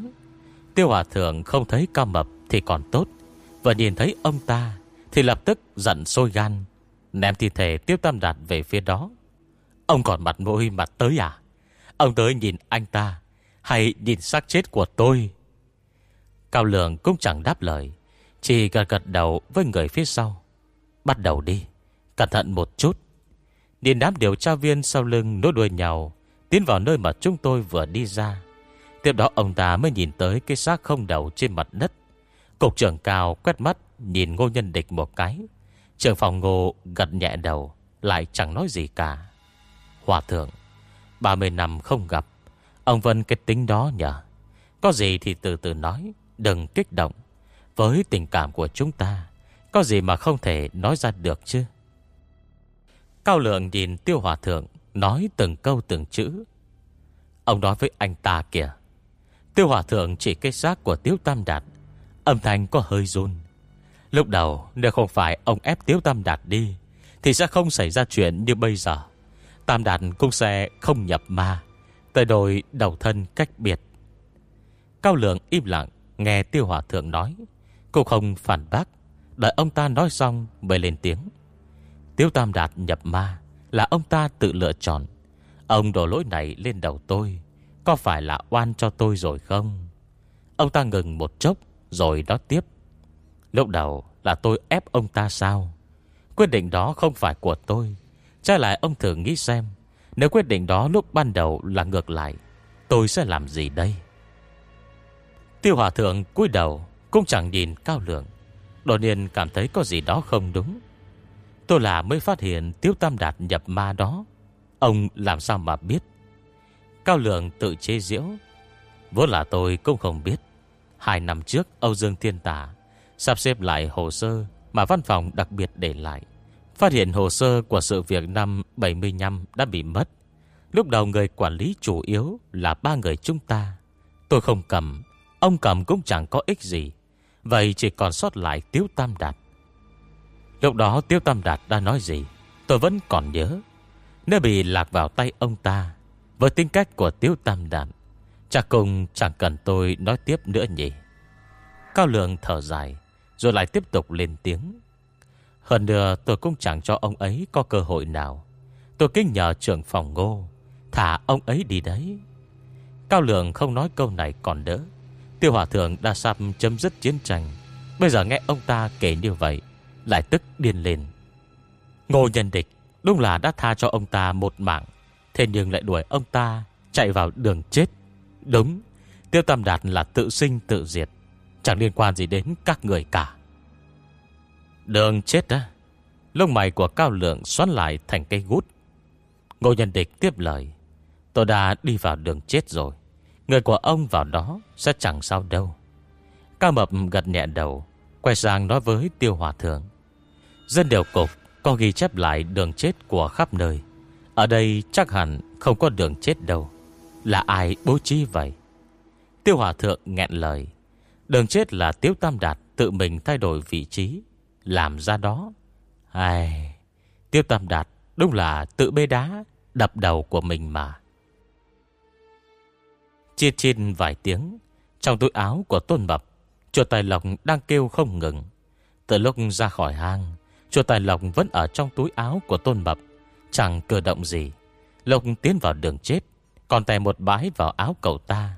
Tiêu hòa thượng không thấy cao mập Thì còn tốt Và nhìn thấy ông ta Thì lập tức giận sôi gan. Ném thi thể Tiêu Tam Đạt về phía đó. Ông còn mặt mũi mặt tới à? Ông tới nhìn anh ta, Hay nhìn xác chết của tôi? Cao Lượng cũng chẳng đáp lời, Chỉ gật gật đầu với người phía sau. Bắt đầu đi, Cẩn thận một chút. Nhìn đám điều tra viên sau lưng nối đuôi nhau, Tiến vào nơi mà chúng tôi vừa đi ra. Tiếp đó ông ta mới nhìn tới Cái xác không đầu trên mặt đất. Cục trưởng cao quét mắt Nhìn ngô nhân địch một cái. Trường phòng ngô gật nhẹ đầu, Lại chẳng nói gì cả. Hòa thượng 30 năm không gặp, Ông Vân cái tính đó nhờ. Có gì thì từ từ nói, Đừng kích động. Với tình cảm của chúng ta, Có gì mà không thể nói ra được chứ? Cao lượng nhìn tiêu hòa thượng, Nói từng câu từng chữ. Ông nói với anh ta kìa. Tiêu hòa thượng chỉ cái xác của Tiếu Tam Đạt, Âm thanh có hơi run. Lúc đầu, nếu không phải ông ép Tiếu Tam Đạt đi, Thì sẽ không xảy ra chuyện như bây giờ. Tam Đạt cũng sẽ không nhập ma, Tới đôi đầu thân cách biệt. Cao lượng im lặng, Nghe tiêu hòa thượng nói. Cô không phản bác, Đợi ông ta nói xong mới lên tiếng. Tiếu Tam Đạt nhập ma Là ông ta tự lựa chọn. Ông đổ lỗi này lên đầu tôi, Có phải là oan cho tôi rồi không? Ông ta ngừng một chốc, Rồi nói tiếp. Lúc đầu là tôi ép ông ta sao? Quyết định đó không phải của tôi. Trái lại ông thử nghĩ xem, Nếu quyết định đó lúc ban đầu là ngược lại, Tôi sẽ làm gì đây? Tiêu hòa thượng cúi đầu, Cũng chẳng nhìn cao lượng. Đột nhiên cảm thấy có gì đó không đúng. Tôi là mới phát hiện Tiếu Tam Đạt nhập ma đó. Ông làm sao mà biết? Cao lượng tự chế diễu Vốn là tôi cũng không biết. Hai năm trước, Âu Dương Thiên Tả Sắp xếp lại hồ sơ Mà văn phòng đặc biệt để lại. Phát hiện hồ sơ của sự việc năm 75 đã bị mất. Lúc đầu người quản lý chủ yếu Là ba người chúng ta. Tôi không cầm, Ông cầm cũng chẳng có ích gì. Vậy chỉ còn sót lại Tiếu Tam Đạt. Lúc đó Tiếu Tam Đạt đã nói gì, Tôi vẫn còn nhớ. Nếu bị lạc vào tay ông ta, Với tính cách của Tiếu Tam Đạt Chắc cùng chẳng cần tôi nói tiếp nữa nhỉ. Cao Lượng thở dài. Rồi lại tiếp tục lên tiếng. Hơn nữa, tôi cũng chẳng cho ông ấy có cơ hội nào. Tôi kinh nhờ trưởng phòng ngô, Thả ông ấy đi đấy. Cao Lượng không nói câu này còn đỡ. Tiêu Hòa Thượng đã sắp chấm dứt chiến tranh. Bây giờ nghe ông ta kể như vậy, Lại tức điên lên. Ngô nhân địch, Đúng là đã tha cho ông ta một mạng, Thế nhưng lại đuổi ông ta Chạy vào đường chết. Đúng, Tiêu Tam Đạt là tự sinh tự diệt. Chẳng liên quan gì đến các người cả. Đường chết á. Lông mày của Cao Lượng xoắn lại thành cây gút. Ngô Nhân Địch tiếp lời. Tôi đã đi vào đường chết rồi. Người của ông vào đó Sẽ chẳng sao đâu. Cao Mập gật nhẹ đầu, Quay sang nói với Tiêu Hòa Thượng. Dân điều cục có ghi chép lại đường chết của khắp nơi. Ở đây chắc hẳn không có đường chết đâu. Là ai bố trí vậy? Tiêu Hòa Thượng nghẹn lời. Đường chết là Tiếu Tam Đạt Tự mình thay đổi vị trí, Làm ra đó. Ai... Tiêu Tam Đạt đúng là tự bê đá, Đập đầu của mình mà. Chia chiên vài tiếng, Trong túi áo của Tôn Mập, chùa tài lộc đang kêu không ngừng. Từ lúc ra khỏi hang, chùa tài lộc vẫn ở trong túi áo của Tôn Mập, Chẳng cử động gì. Lộc tiến vào đường chết, Còn tè một bãi vào áo cậu ta.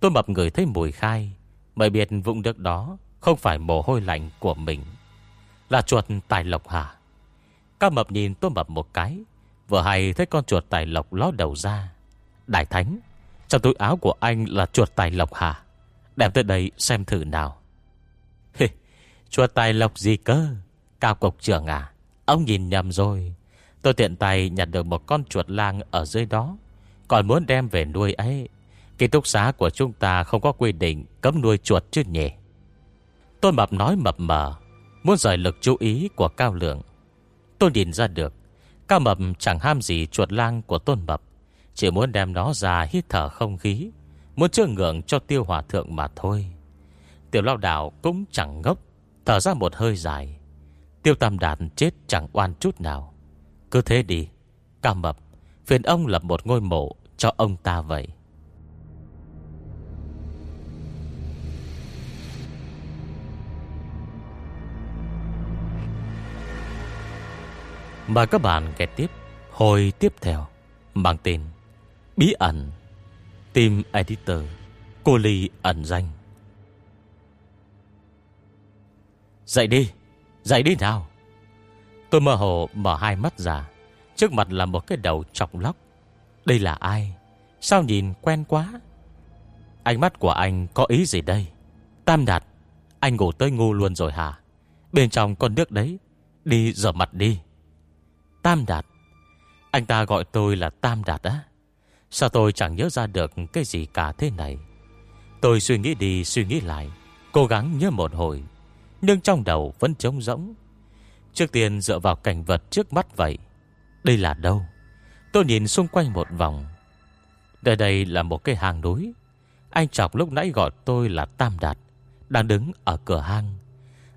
Tôn Mập ngửi thấy mùi khai Mới biết vụng được đó Không phải mồ hôi lạnh của mình. Là chuột tài lộc hả? Ca mập nhìn tôi mập một cái, Vừa hay thấy con chuột tài lộc ló đầu ra. Đại thánh, Trong túi áo của anh là chuột tài lộc hả? Đem tới đây xem thử nào. Chuột tài lộc gì cơ? Cao cục trưởng à Ông nhìn nhầm rồi. Tôi tiện tay nhặt được một con chuột lang ở dưới đó, Còn muốn đem về nuôi ấy. Ký túc xá của chúng ta không có quy định Cấm nuôi chuột chứ nhỉ? Tôn Mập nói mập mờ, Muốn rời lực chú ý của Cao Lượng. Tôi nhìn ra được, Cao Mập chẳng ham gì chuột lang của Tôn Mập, Chỉ muốn đem nó ra hít thở không khí, Muốn chữa ngưỡng cho tiêu hòa thượng mà thôi. Tiểu lao đảo cũng chẳng ngốc, Thở ra một hơi dài. Tiêu tam đàn chết chẳng oan chút nào. Cứ thế đi, Cao Mập, Phiền ông lập một ngôi mộ cho ông ta vậy. Mời các bạn nghe tiếp, Hồi tiếp theo. Mang tên, Bí ẩn, Team Editor, Cô Ly ẩn danh. Dậy đi Dậy đi nào. Tôi mơ hồ mở hai mắt ra, Trước mặt là một cái đầu trọng lóc. Đây là ai? Sao nhìn quen quá? Ánh mắt của anh có ý gì đây? Tam đạt, Anh ngủ tới ngu luôn rồi hả? Bên trong con nước đấy, Đi rửa mặt đi. Tam Đạt. Anh ta gọi tôi là Tam Đạt á. Sao tôi chẳng nhớ ra được Cái gì cả thế này? Tôi suy nghĩ đi, suy nghĩ lại, Cố gắng nhớ một hồi, Nhưng trong đầu vẫn trống rỗng. Trước tiên dựa vào cảnh vật trước mắt vậy, Đây là đâu? Tôi nhìn xung quanh một vòng. Đây đây là một cái hang núi. Anh Chọc lúc nãy gọi tôi là Tam Đạt, Đang đứng ở cửa hang.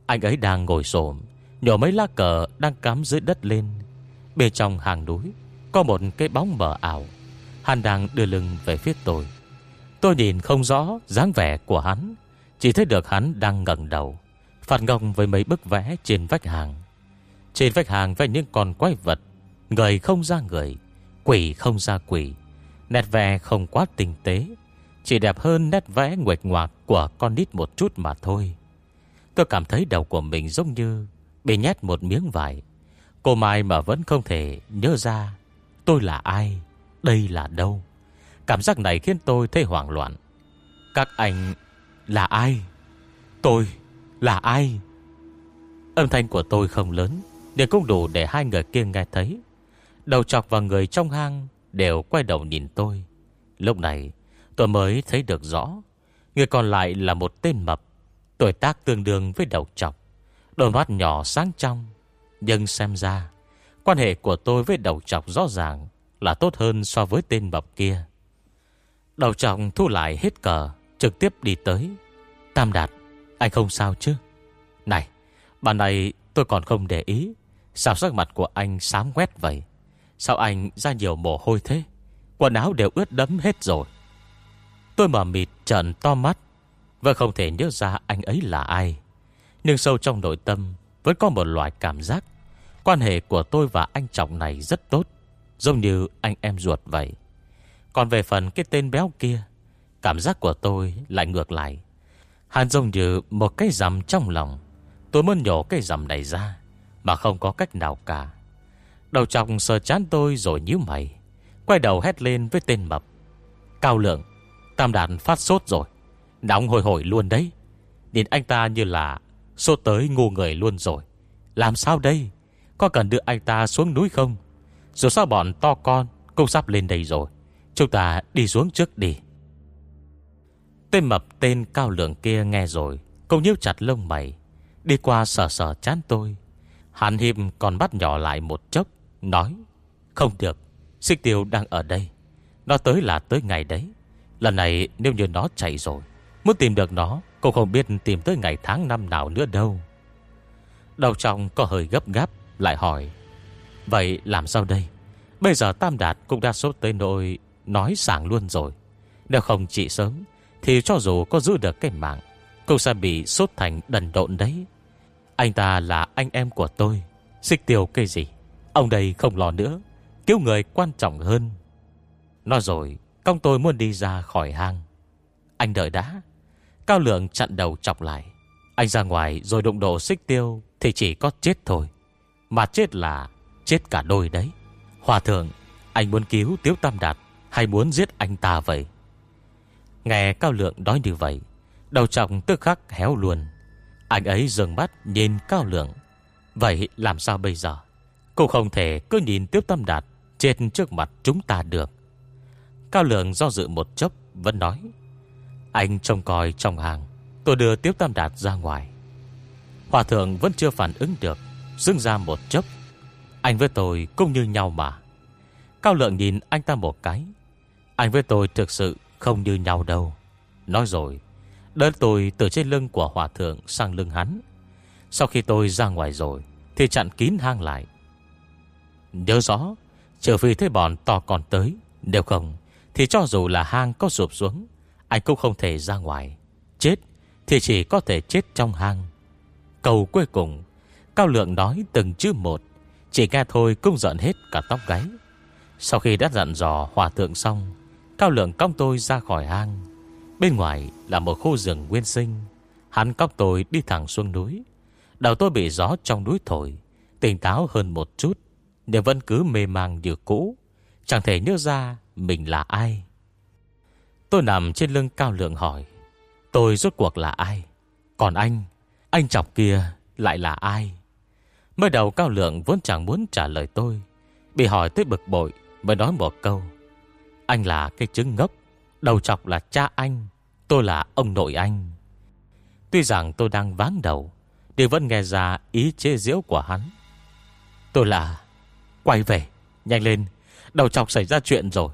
Anh ấy đang ngồi xổm, Nhổ mấy lá cờ đang cắm dưới đất lên. Bên trong hàng núi, Có một cái bóng mờ ảo. Hắn đang đưa lưng về phía tôi. Tôi nhìn không rõ dáng vẻ của hắn, Chỉ thấy được hắn đang ngẩng đầu Phạt ngông với mấy bức vẽ trên vách hàng. Trên vách hàng vẽ những con quái vật, Người không ra người, Quỷ không ra quỷ, Nét vẽ không quá tinh tế, Chỉ đẹp hơn nét vẽ nguệch ngoạc Của con nít một chút mà thôi. Tôi cảm thấy đầu của mình giống như Bị nhét một miếng vải Cô Mai mà vẫn không thể nhớ ra Tôi là ai, Đây là đâu. Cảm giác này khiến tôi thấy hoảng loạn. Các anh là ai? Tôi là ai? Âm thanh của tôi không lớn Để cũng đủ để hai người kia nghe thấy. Đầu chọc và người trong hang Đều quay đầu nhìn tôi. Lúc này, tôi mới thấy được rõ, Người còn lại là một tên mập, Tuổi tác tương đương với đầu chọc, Đôi mắt nhỏ sáng trong nhưng xem ra, Quan hệ của tôi với đầu trọc rõ ràng Là tốt hơn so với tên bập kia. Đầu trọc thu lại hết cờ, Trực tiếp đi tới. Tam Đạt, Anh không sao chứ? Này Bà này, tôi còn không để ý. Sao sắc mặt của anh sáng quét vậy? Sao anh ra nhiều mồ hôi thế? Quần áo đều ướt đẫm hết rồi. Tôi mở mịt trợn to mắt. Và không thể nhớ ra anh ấy là ai. Nhưng sâu trong nội tâm Vẫn có một loại cảm giác Quan hệ của tôi và anh chồng này rất tốt, Giống như anh em ruột vậy. Còn về phần cái tên béo kia, Cảm giác của tôi lại ngược lại. Hắn giống như một cái rằm trong lòng. Tôi muốn nhổ cái rằm này ra, Mà không có cách nào cả. Đầu trọng sờ chán tôi rồi nhíu mày, Quay đầu hét lên với tên mập. Cao lượng, Tam đàn phát sốt rồi. Nóng hồi hồi luôn đấy. Nhìn anh ta như là Sốt tới ngu người luôn rồi. Làm sao đây? Có cần đưa anh ta xuống núi không? Dù sao bọn to con Cũng sắp lên đây rồi. Chúng ta đi xuống trước đi. Tên mập tên cao lượng kia nghe rồi Cũng nhíu chặt lông mày. Đi qua sờ sờ chán tôi. Hàn hiệp còn bắt nhỏ lại một chốc, Nói, Không được, Xích tiêu đang ở đây. Nó tới là tới ngày đấy. Lần này nếu như nó chạy rồi, Muốn tìm được nó Cũng không biết tìm tới ngày tháng năm nào nữa đâu. Đầu trong có hơi gấp gáp lại hỏi, Vậy làm sao đây? Bây giờ Tam Đạt cũng đã sốt tới nỗi Nói sảng luôn rồi. Nếu không trị sớm, Thì cho dù có giữ được cái mạng, Cũng sẽ bị sốt thành đần độn đấy. Anh ta là anh em của tôi, Xích tiêu cái gì? Ông đây không lo nữa, Cứu người quan trọng hơn. Nói rồi Công tôi muốn đi ra khỏi hang. Anh đợi đã. Cao lượng chặn đầu chọc lại. Anh ra ngoài rồi đụng độ xích tiêu Thì chỉ có chết thôi. Mà chết là chết cả đôi đấy. Hòa thượng, Anh muốn cứu Tiếu Tam Đạt Hay muốn giết anh ta vậy? Nghe Cao Lượng nói như vậy, Đầu trọng tức khắc héo luôn. Anh ấy dừng mắt nhìn Cao Lượng. Vậy làm sao bây giờ? Cũng không thể cứ nhìn Tiếu Tam Đạt Chết trước mặt chúng ta được. Cao Lượng do dự một chốc, Vẫn nói, Anh trông coi trong hàng, Tôi đưa Tiếu Tam Đạt ra ngoài. Hòa thượng vẫn chưa phản ứng được. Dưng ra một chốc, Anh với tôi cũng như nhau mà. Cao Lượng nhìn anh ta một cái. Anh với tôi thực sự không như nhau đâu. Nói rồi, Đỡ tôi từ trên lưng của hòa thượng sang lưng hắn. Sau khi tôi ra ngoài rồi, Thì chặn kín hang lại. Nhớ rõ, Trừ phi thế bọn to còn tới, Nếu không, Thì cho dù là hang có sụp xuống, Anh cũng không thể ra ngoài. Chết Thì chỉ có thể chết trong hang. Cầu cuối cùng Cao lượng nói từng chữ một, Chỉ nghe thôi cũng giận hết cả tóc gáy. Sau khi đã dặn dò hòa thượng xong, Cao lượng cong tôi ra khỏi hang. Bên ngoài là một khu rừng nguyên sinh. Hắn cóc tôi đi thẳng xuống núi. Đầu tôi bị gió trong núi thổi, Tỉnh táo hơn một chút, Nhưng vẫn cứ mê mang như cũ. Chẳng thể nhớ ra mình là ai. Tôi nằm trên lưng cao lượng hỏi, Tôi rốt cuộc là ai? Còn anh? Anh chọc kia lại là ai? Mới đầu cao lượng vốn chẳng muốn trả lời tôi, Bị hỏi tới bực bội, Mới nói một câu. Anh là cái trứng ngốc, Đầu chọc là cha anh, Tôi là ông nội anh. Tuy rằng tôi đang váng đầu đều vẫn nghe ra ý chế diễu của hắn. Tôi là, Quay về, Nhanh lên, Đầu chọc xảy ra chuyện rồi.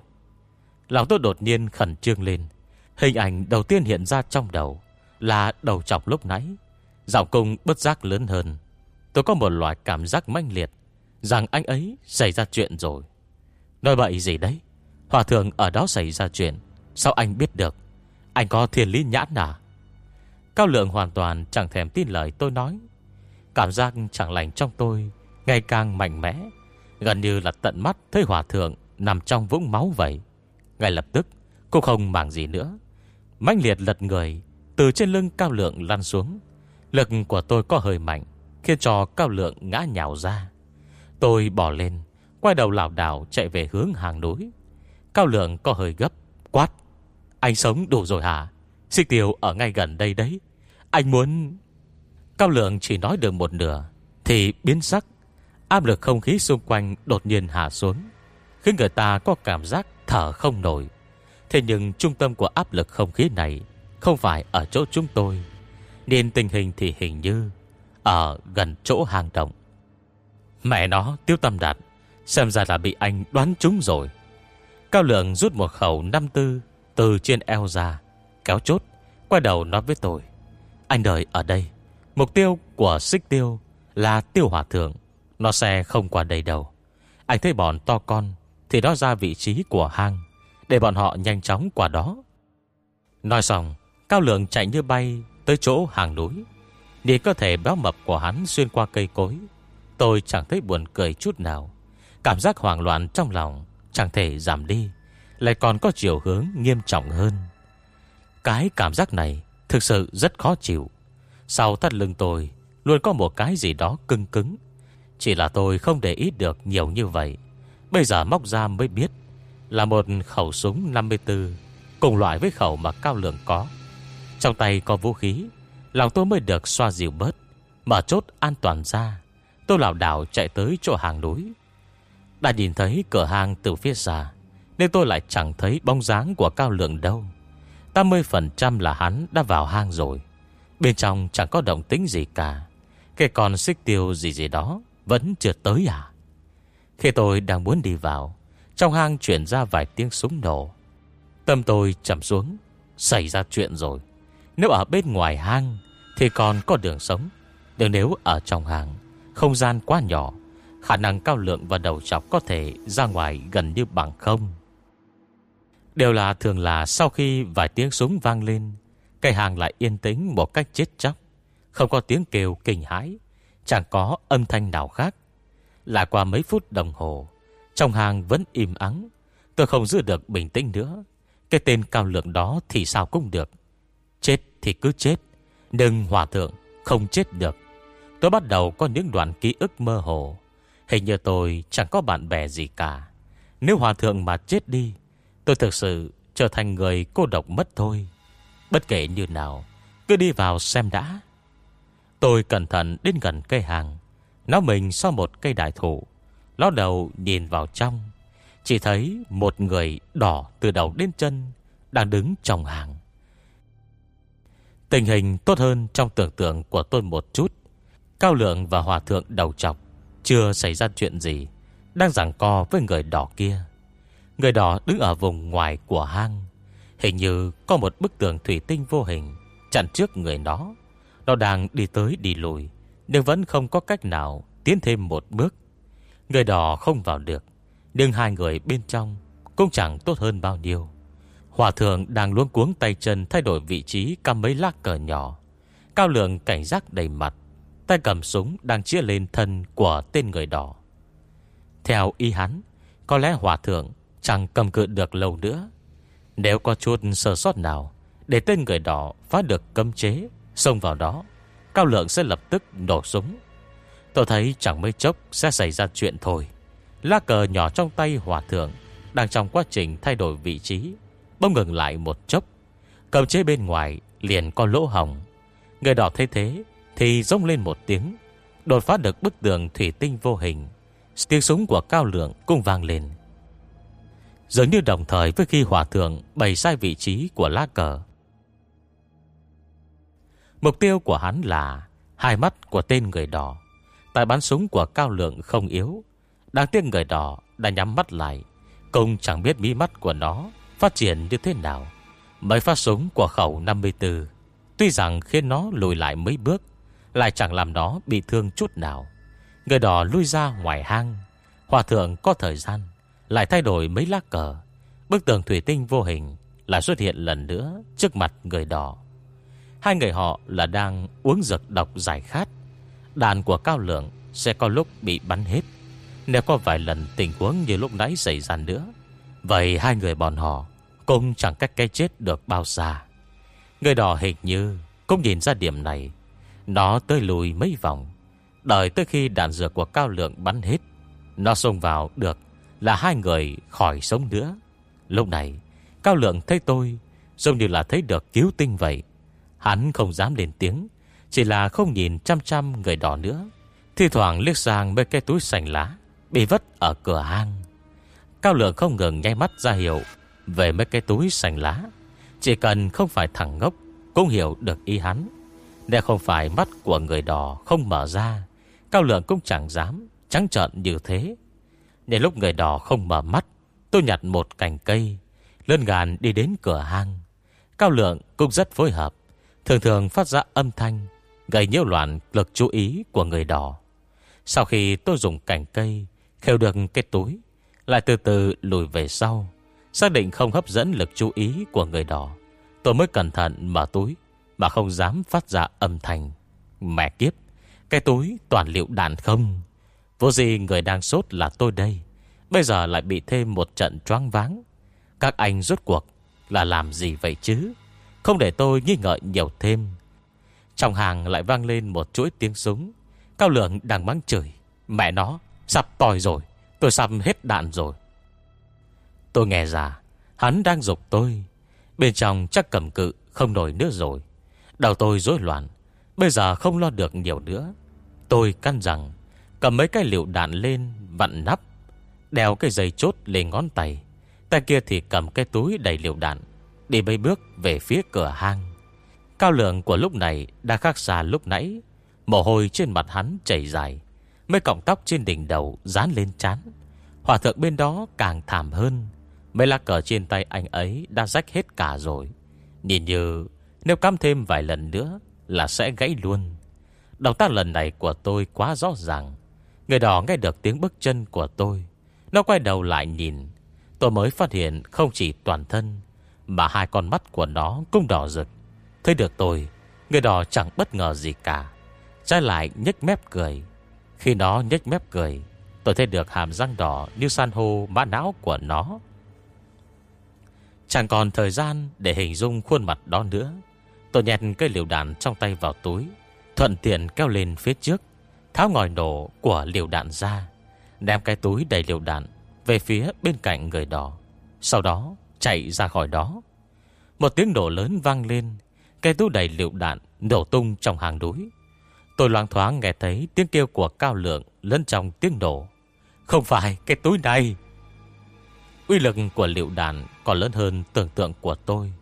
Lòng tôi đột nhiên khẩn trương lên, Hình ảnh đầu tiên hiện ra trong đầu Là đầu chọc lúc nãy, Giọng cung bất giác lớn hơn. Tôi có một loại cảm giác manh liệt Rằng anh ấy xảy ra chuyện rồi. Nói bậy gì đấy? Hòa thượng ở đó xảy ra chuyện. Sao anh biết được? Anh có thiên lý nhãn à? Cao lượng hoàn toàn chẳng thèm tin lời tôi nói. Cảm giác chẳng lành trong tôi Ngày càng mạnh mẽ, Gần như là tận mắt thấy hòa thượng Nằm trong vũng máu vậy. Ngay lập tức, cô không màng gì nữa. Mãnh liệt lật người, Từ trên lưng cao lượng lăn xuống. Lực của tôi có hơi mạnh. Khiến cho cao lượng ngã nhào ra. Tôi bỏ lên, Quay đầu lảo đảo chạy về hướng hàng núi. Cao lượng có hơi gấp, Quát. Anh sống đủ rồi hả? Xích tiêu ở ngay gần đây đấy. Anh muốn Cao lượng chỉ nói được một nửa, Thì biến sắc. Áp lực không khí xung quanh đột nhiên hạ xuống, Khiến người ta có cảm giác thở không nổi. Thế nhưng trung tâm của áp lực không khí này Không phải ở chỗ chúng tôi, Nên tình hình thì hình như ở gần chỗ hang động. Mẹ nó tiêu tâm đạt, Xem ra là bị anh đoán trúng rồi. Cao lượng rút một khẩu năm tư Từ trên eo ra, Kéo chốt, Quay đầu nói với tôi, Anh đợi ở đây. Mục tiêu của xích tiêu Là tiêu hỏa thượng. Nó sẽ không qua đây đâu. Anh thấy bọn to con Thì đó ra vị trí của hang, Để bọn họ nhanh chóng qua đó. Nói xong, Cao lượng chạy như bay Tới chỗ hàng núi. Nhìn cơ thể béo mập của hắn xuyên qua cây cối, Tôi chẳng thấy buồn cười chút nào. Cảm giác hoảng loạn trong lòng Chẳng thể giảm đi, Lại còn có chiều hướng nghiêm trọng hơn. Cái cảm giác này Thực sự rất khó chịu. Sau thắt lưng tôi, Luôn có một cái gì đó cưng cứng. Chỉ là tôi không để ý được nhiều như vậy. Bây giờ móc ra mới biết Là một khẩu súng 54 Cùng loại với khẩu mà Cao Lượng có. Trong tay có vũ khí Lòng tôi mới được xoa dịu bớt, Mở chốt an toàn ra. Tôi lảo đảo chạy tới chỗ hàng núi Đã nhìn thấy cửa hàng từ phía xa, Nên tôi lại chẳng thấy bóng dáng của Cao Lượng đâu. 80% là hắn đã vào hang rồi. Bên trong chẳng có động tính gì cả. Cái con xích tiêu gì gì đó Vẫn chưa tới à? Khi tôi đang muốn đi vào, Trong hang chuyển ra vài tiếng súng nổ. Tâm tôi chậm xuống, Xảy ra chuyện rồi. Nếu ở bên ngoài hang thì còn có đường sống. Nhưng nếu ở trong hàng, Không gian quá nhỏ, Khả năng cao lượng và đầu chọc có thể ra ngoài gần như bằng không. Đều là thường là sau khi vài tiếng súng vang lên Cây hàng lại yên tĩnh một cách chết chóc. Không có tiếng kêu kinh hãi, Chẳng có âm thanh nào khác. Lại qua mấy phút đồng hồ, Trong hàng vẫn im ắng. Tôi không giữ được bình tĩnh nữa. Cái tên cao lượng đó thì sao cũng được. Chết thì cứ chết. Nhưng hòa thượng, không chết được. Tôi bắt đầu có những đoạn ký ức mơ hồ. Hình như tôi chẳng có bạn bè gì cả. Nếu hòa thượng mà chết đi, Tôi thực sự trở thành người cô độc mất thôi. Bất kể như nào, Cứ đi vào xem đã. Tôi cẩn thận đến gần cây hàng. Nó mình sau một cây đại thụ. Ló đầu nhìn vào trong. Chỉ thấy một người đỏ từ đầu đến chân Đang đứng trong hàng. Tình hình tốt hơn trong tưởng tượng của tôi một chút. Cao lượng và hòa thượng đầu trọc Chưa xảy ra chuyện gì, Đang giảng co với người đỏ kia. Người đỏ đứng ở vùng ngoài của hang, Hình như có một bức tường thủy tinh vô hình Chặn trước người nó. Nó đang đi tới đi lùi Nhưng vẫn không có cách nào tiến thêm một bước. Người đỏ không vào được, Nhưng hai người bên trong Cũng chẳng tốt hơn bao nhiêu. Hòa thượng đang luống cuống tay chân Thay đổi vị trí cầm mấy lá cờ nhỏ. Cao lượng cảnh giác đầy mặt, Tay cầm súng đang chia lên thân Của tên người đỏ. Theo ý hắn, Có lẽ hòa thượng chẳng cầm cự được lâu nữa. Nếu có chút sơ sót nào Để tên người đỏ phá được cấm chế, Xông vào đó, Cao lượng sẽ lập tức nổ súng. Tôi thấy chẳng mấy chốc sẽ xảy ra chuyện thôi. Lá cờ nhỏ trong tay hòa thượng Đang trong quá trình thay đổi vị trí. Bông ngừng lại một chốc. Cầm chế bên ngoài liền có lỗ hồng. Người đỏ thấy thế Thì rông lên một tiếng, Đột phá được bức tường thủy tinh vô hình. Tiếng súng của cao lượng cũng vang lên. Dường như đồng thời với khi hòa thượng Bày sai vị trí của lá cờ. Mục tiêu của hắn là Hai mắt của tên người đỏ. Tại bắn súng của cao lượng không yếu, Đáng tiếc người đỏ đã nhắm mắt lại Công chẳng biết mí mắt của nó Phát triển như thế nào? Mấy phát súng của khẩu 54 Tuy rằng khiến nó lùi lại mấy bước, Lại chẳng làm nó bị thương chút nào. Người đỏ lui ra ngoài hang, Hòa thượng có thời gian, Lại thay đổi mấy lá cờ. Bức tường thủy tinh vô hình Lại xuất hiện lần nữa trước mặt người đỏ Hai người họ là đang uống dược độc giải khát. Đàn của cao lượng Sẽ có lúc bị bắn hết. Nếu có vài lần tình huống như lúc nãy xảy ra nữa Vậy hai người bọn họ Cũng chẳng cách cái chết được bao xa. Người đỏ hình như Cũng nhìn ra điểm này. Nó tới lùi mấy vòng. Đợi tới khi đạn dược của cao lượng bắn hết, Nó xông vào được Là hai người khỏi sống nữa. Lúc này, Cao lượng thấy tôi Giống như là thấy được cứu tinh vậy. Hắn không dám lên tiếng, Chỉ là không nhìn chăm chăm người đỏ nữa. Thì thoảng liếc sang mấy cái túi sành lá Bị vất ở cửa hang. Cao lượng không ngừng nháy mắt ra hiệu Về mấy cái túi sành lá. Chỉ cần không phải thằng ngốc Cũng hiểu được ý hắn. Nếu không phải mắt của người đỏ không mở ra, Cao lượng cũng chẳng dám, Trắng trợn như thế. Nên lúc người đỏ không mở mắt, Tôi nhặt một cành cây Lơn gàn đi đến cửa hang. Cao lượng cũng rất phối hợp, Thường thường phát ra âm thanh, Gây nhiễu loạn lực chú ý của người đỏ. Sau khi tôi dùng cành cây, Khêu được cái túi lại từ từ lùi về sau, Xác định không hấp dẫn lực chú ý của người đó Tôi mới cẩn thận mở túi, Mà không dám phát ra âm thanh. Mẹ kiếp, Cái túi toàn liệu đạn không? Vô gì người đang sốt là tôi đây. Bây giờ lại bị thêm một trận choáng váng. Các anh rốt cuộc Là làm gì vậy chứ? Không để tôi nghi ngợi nhiều thêm. Trong hàng lại vang lên một chuỗi tiếng súng. Cao lượng đang mắng chửi. Mẹ nó, Sắp tòi rồi. Tôi sắp hết đạn rồi. Tôi nghe ra, Hắn đang dục tôi. Bên trong chắc cầm cự không nổi nữa rồi. Đầu tôi rối loạn, Bây giờ không lo được nhiều nữa. Tôi căn rằng, Cầm mấy cái liệu đạn lên, vặn nắp, đeo cái dây chốt lên ngón tay. Tay kia thì cầm cái túi đầy liều đạn, Đi bấy bước về phía cửa hang. Cao lượng của lúc này Đã khác xa lúc nãy. Mồ hôi trên mặt hắn chảy dài. Mấy cọng tóc trên đỉnh đầu dán lên chán Hòa thượng bên đó càng thảm hơn. Mấy lá cờ trên tay anh ấy Đã rách hết cả rồi. Nhìn như nếu cắm thêm vài lần nữa Là sẽ gãy luôn. Động tác lần này của tôi quá rõ ràng. Người đó nghe được tiếng bước chân của tôi. Nó quay đầu lại nhìn. Tôi mới phát hiện không chỉ toàn thân, Mà hai con mắt của nó cũng đỏ rực. Thấy được tôi, Người đó chẳng bất ngờ gì cả. Trái lại nhếch mép cười. Khi nó nhếch mép cười, Tôi thấy được hàm răng đỏ như san hô mã não của nó. Chẳng còn thời gian để hình dung khuôn mặt đó nữa, Tôi nhẹt cây liều đạn trong tay vào túi, Thuận tiện kéo lên phía trước, Tháo ngòi nổ của liều đạn ra, Đem cái túi đầy liều đạn Về phía bên cạnh người đó, Sau đó chạy ra khỏi đó. Một tiếng nổ lớn vang lên, Cái túi đầy liều đạn nổ tung trong hàng núi. Tôi loang thoáng nghe thấy tiếng kêu của cao lượng Lẫn trong tiếng nổ. Không phải cái túi này. Uy lực của liệu đạn còn lớn hơn tưởng tượng của tôi.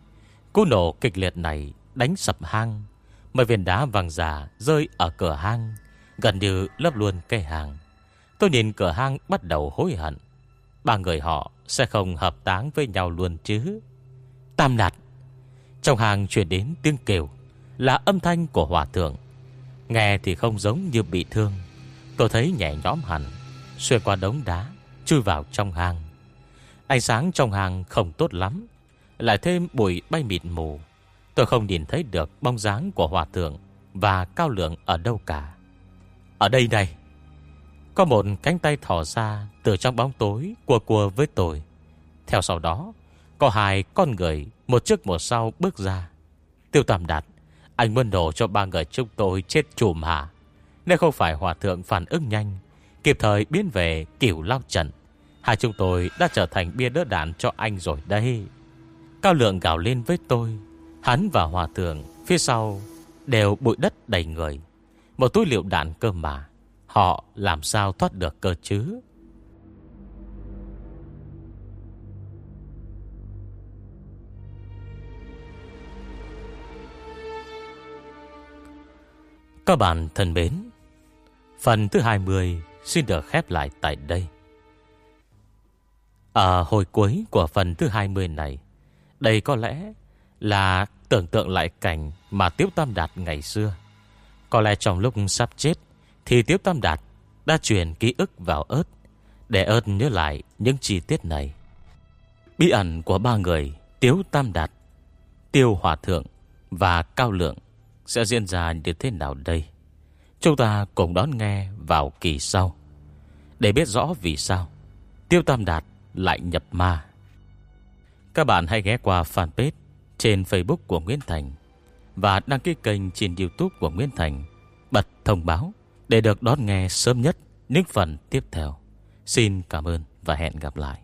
Cú nổ kịch liệt này đánh sập hang, Mấy viên đá vàng giả rơi ở cửa hang, Gần như lấp luôn cây hàng. Tôi nhìn cửa hang bắt đầu hối hận. Ba người họ sẽ không hợp táng với nhau luôn chứ? Tam nạt. Trong hàng chuyển đến tiếng kêu, Là âm thanh của hòa thượng. Nghe thì không giống như bị thương. Tôi thấy nhẹ nhõm hẳn, Xuyên qua đống đá, Chui vào trong hang. Ánh sáng trong hang không tốt lắm, Lại thêm bụi bay mịt mù. Tôi không nhìn thấy được bóng dáng của hòa thượng Và cao lượng ở đâu cả. Ở đây này, Có một cánh tay thỏ ra Từ trong bóng tối Cua cua với tôi. Theo sau đó, Có hai con người Một trước một sau bước ra. Tiêu tạm đạt anh muốn đổ cho ba người chúng tôi chết chùm hả? Nếu không phải hòa thượng phản ứng nhanh, Kịp thời biến về kiểu lao trận Hai chúng tôi đã trở thành bia đỡ đạn cho anh rồi đây Cao lượng gào lên với tôi, Hắn và hòa thượng Phía sau đều bụi đất đầy người. Một túi liệu đạn cơ mà, Họ làm sao thoát được cơ chứ? Các bạn thân mến Phần thứ 20 xin được khép lại tại đây Ở hồi cuối của phần thứ 20 này Đây có lẽ là tưởng tượng lại cảnh mà Tiếu Tam Đạt ngày xưa. Có lẽ trong lúc sắp chết thì Tiếu Tam Đạt đã truyền ký ức vào ớt để ớt nhớ lại những chi tiết này. Bí ẩn của ba người Tiếu Tam Đạt, Tiêu Hòa Thượng và Cao Lượng sẽ diễn ra như thế nào đây? Chúng ta cùng đón nghe vào kỳ sau để biết rõ vì sao Tiêu Tam Đạt lại nhập ma. Các bạn hãy ghé qua fanpage trên Facebook của Nguyễn Thành và đăng ký kênh trên YouTube của Nguyễn Thành, bật thông báo để được đón nghe sớm nhất những phần tiếp theo. Xin cảm ơn và hẹn gặp lại.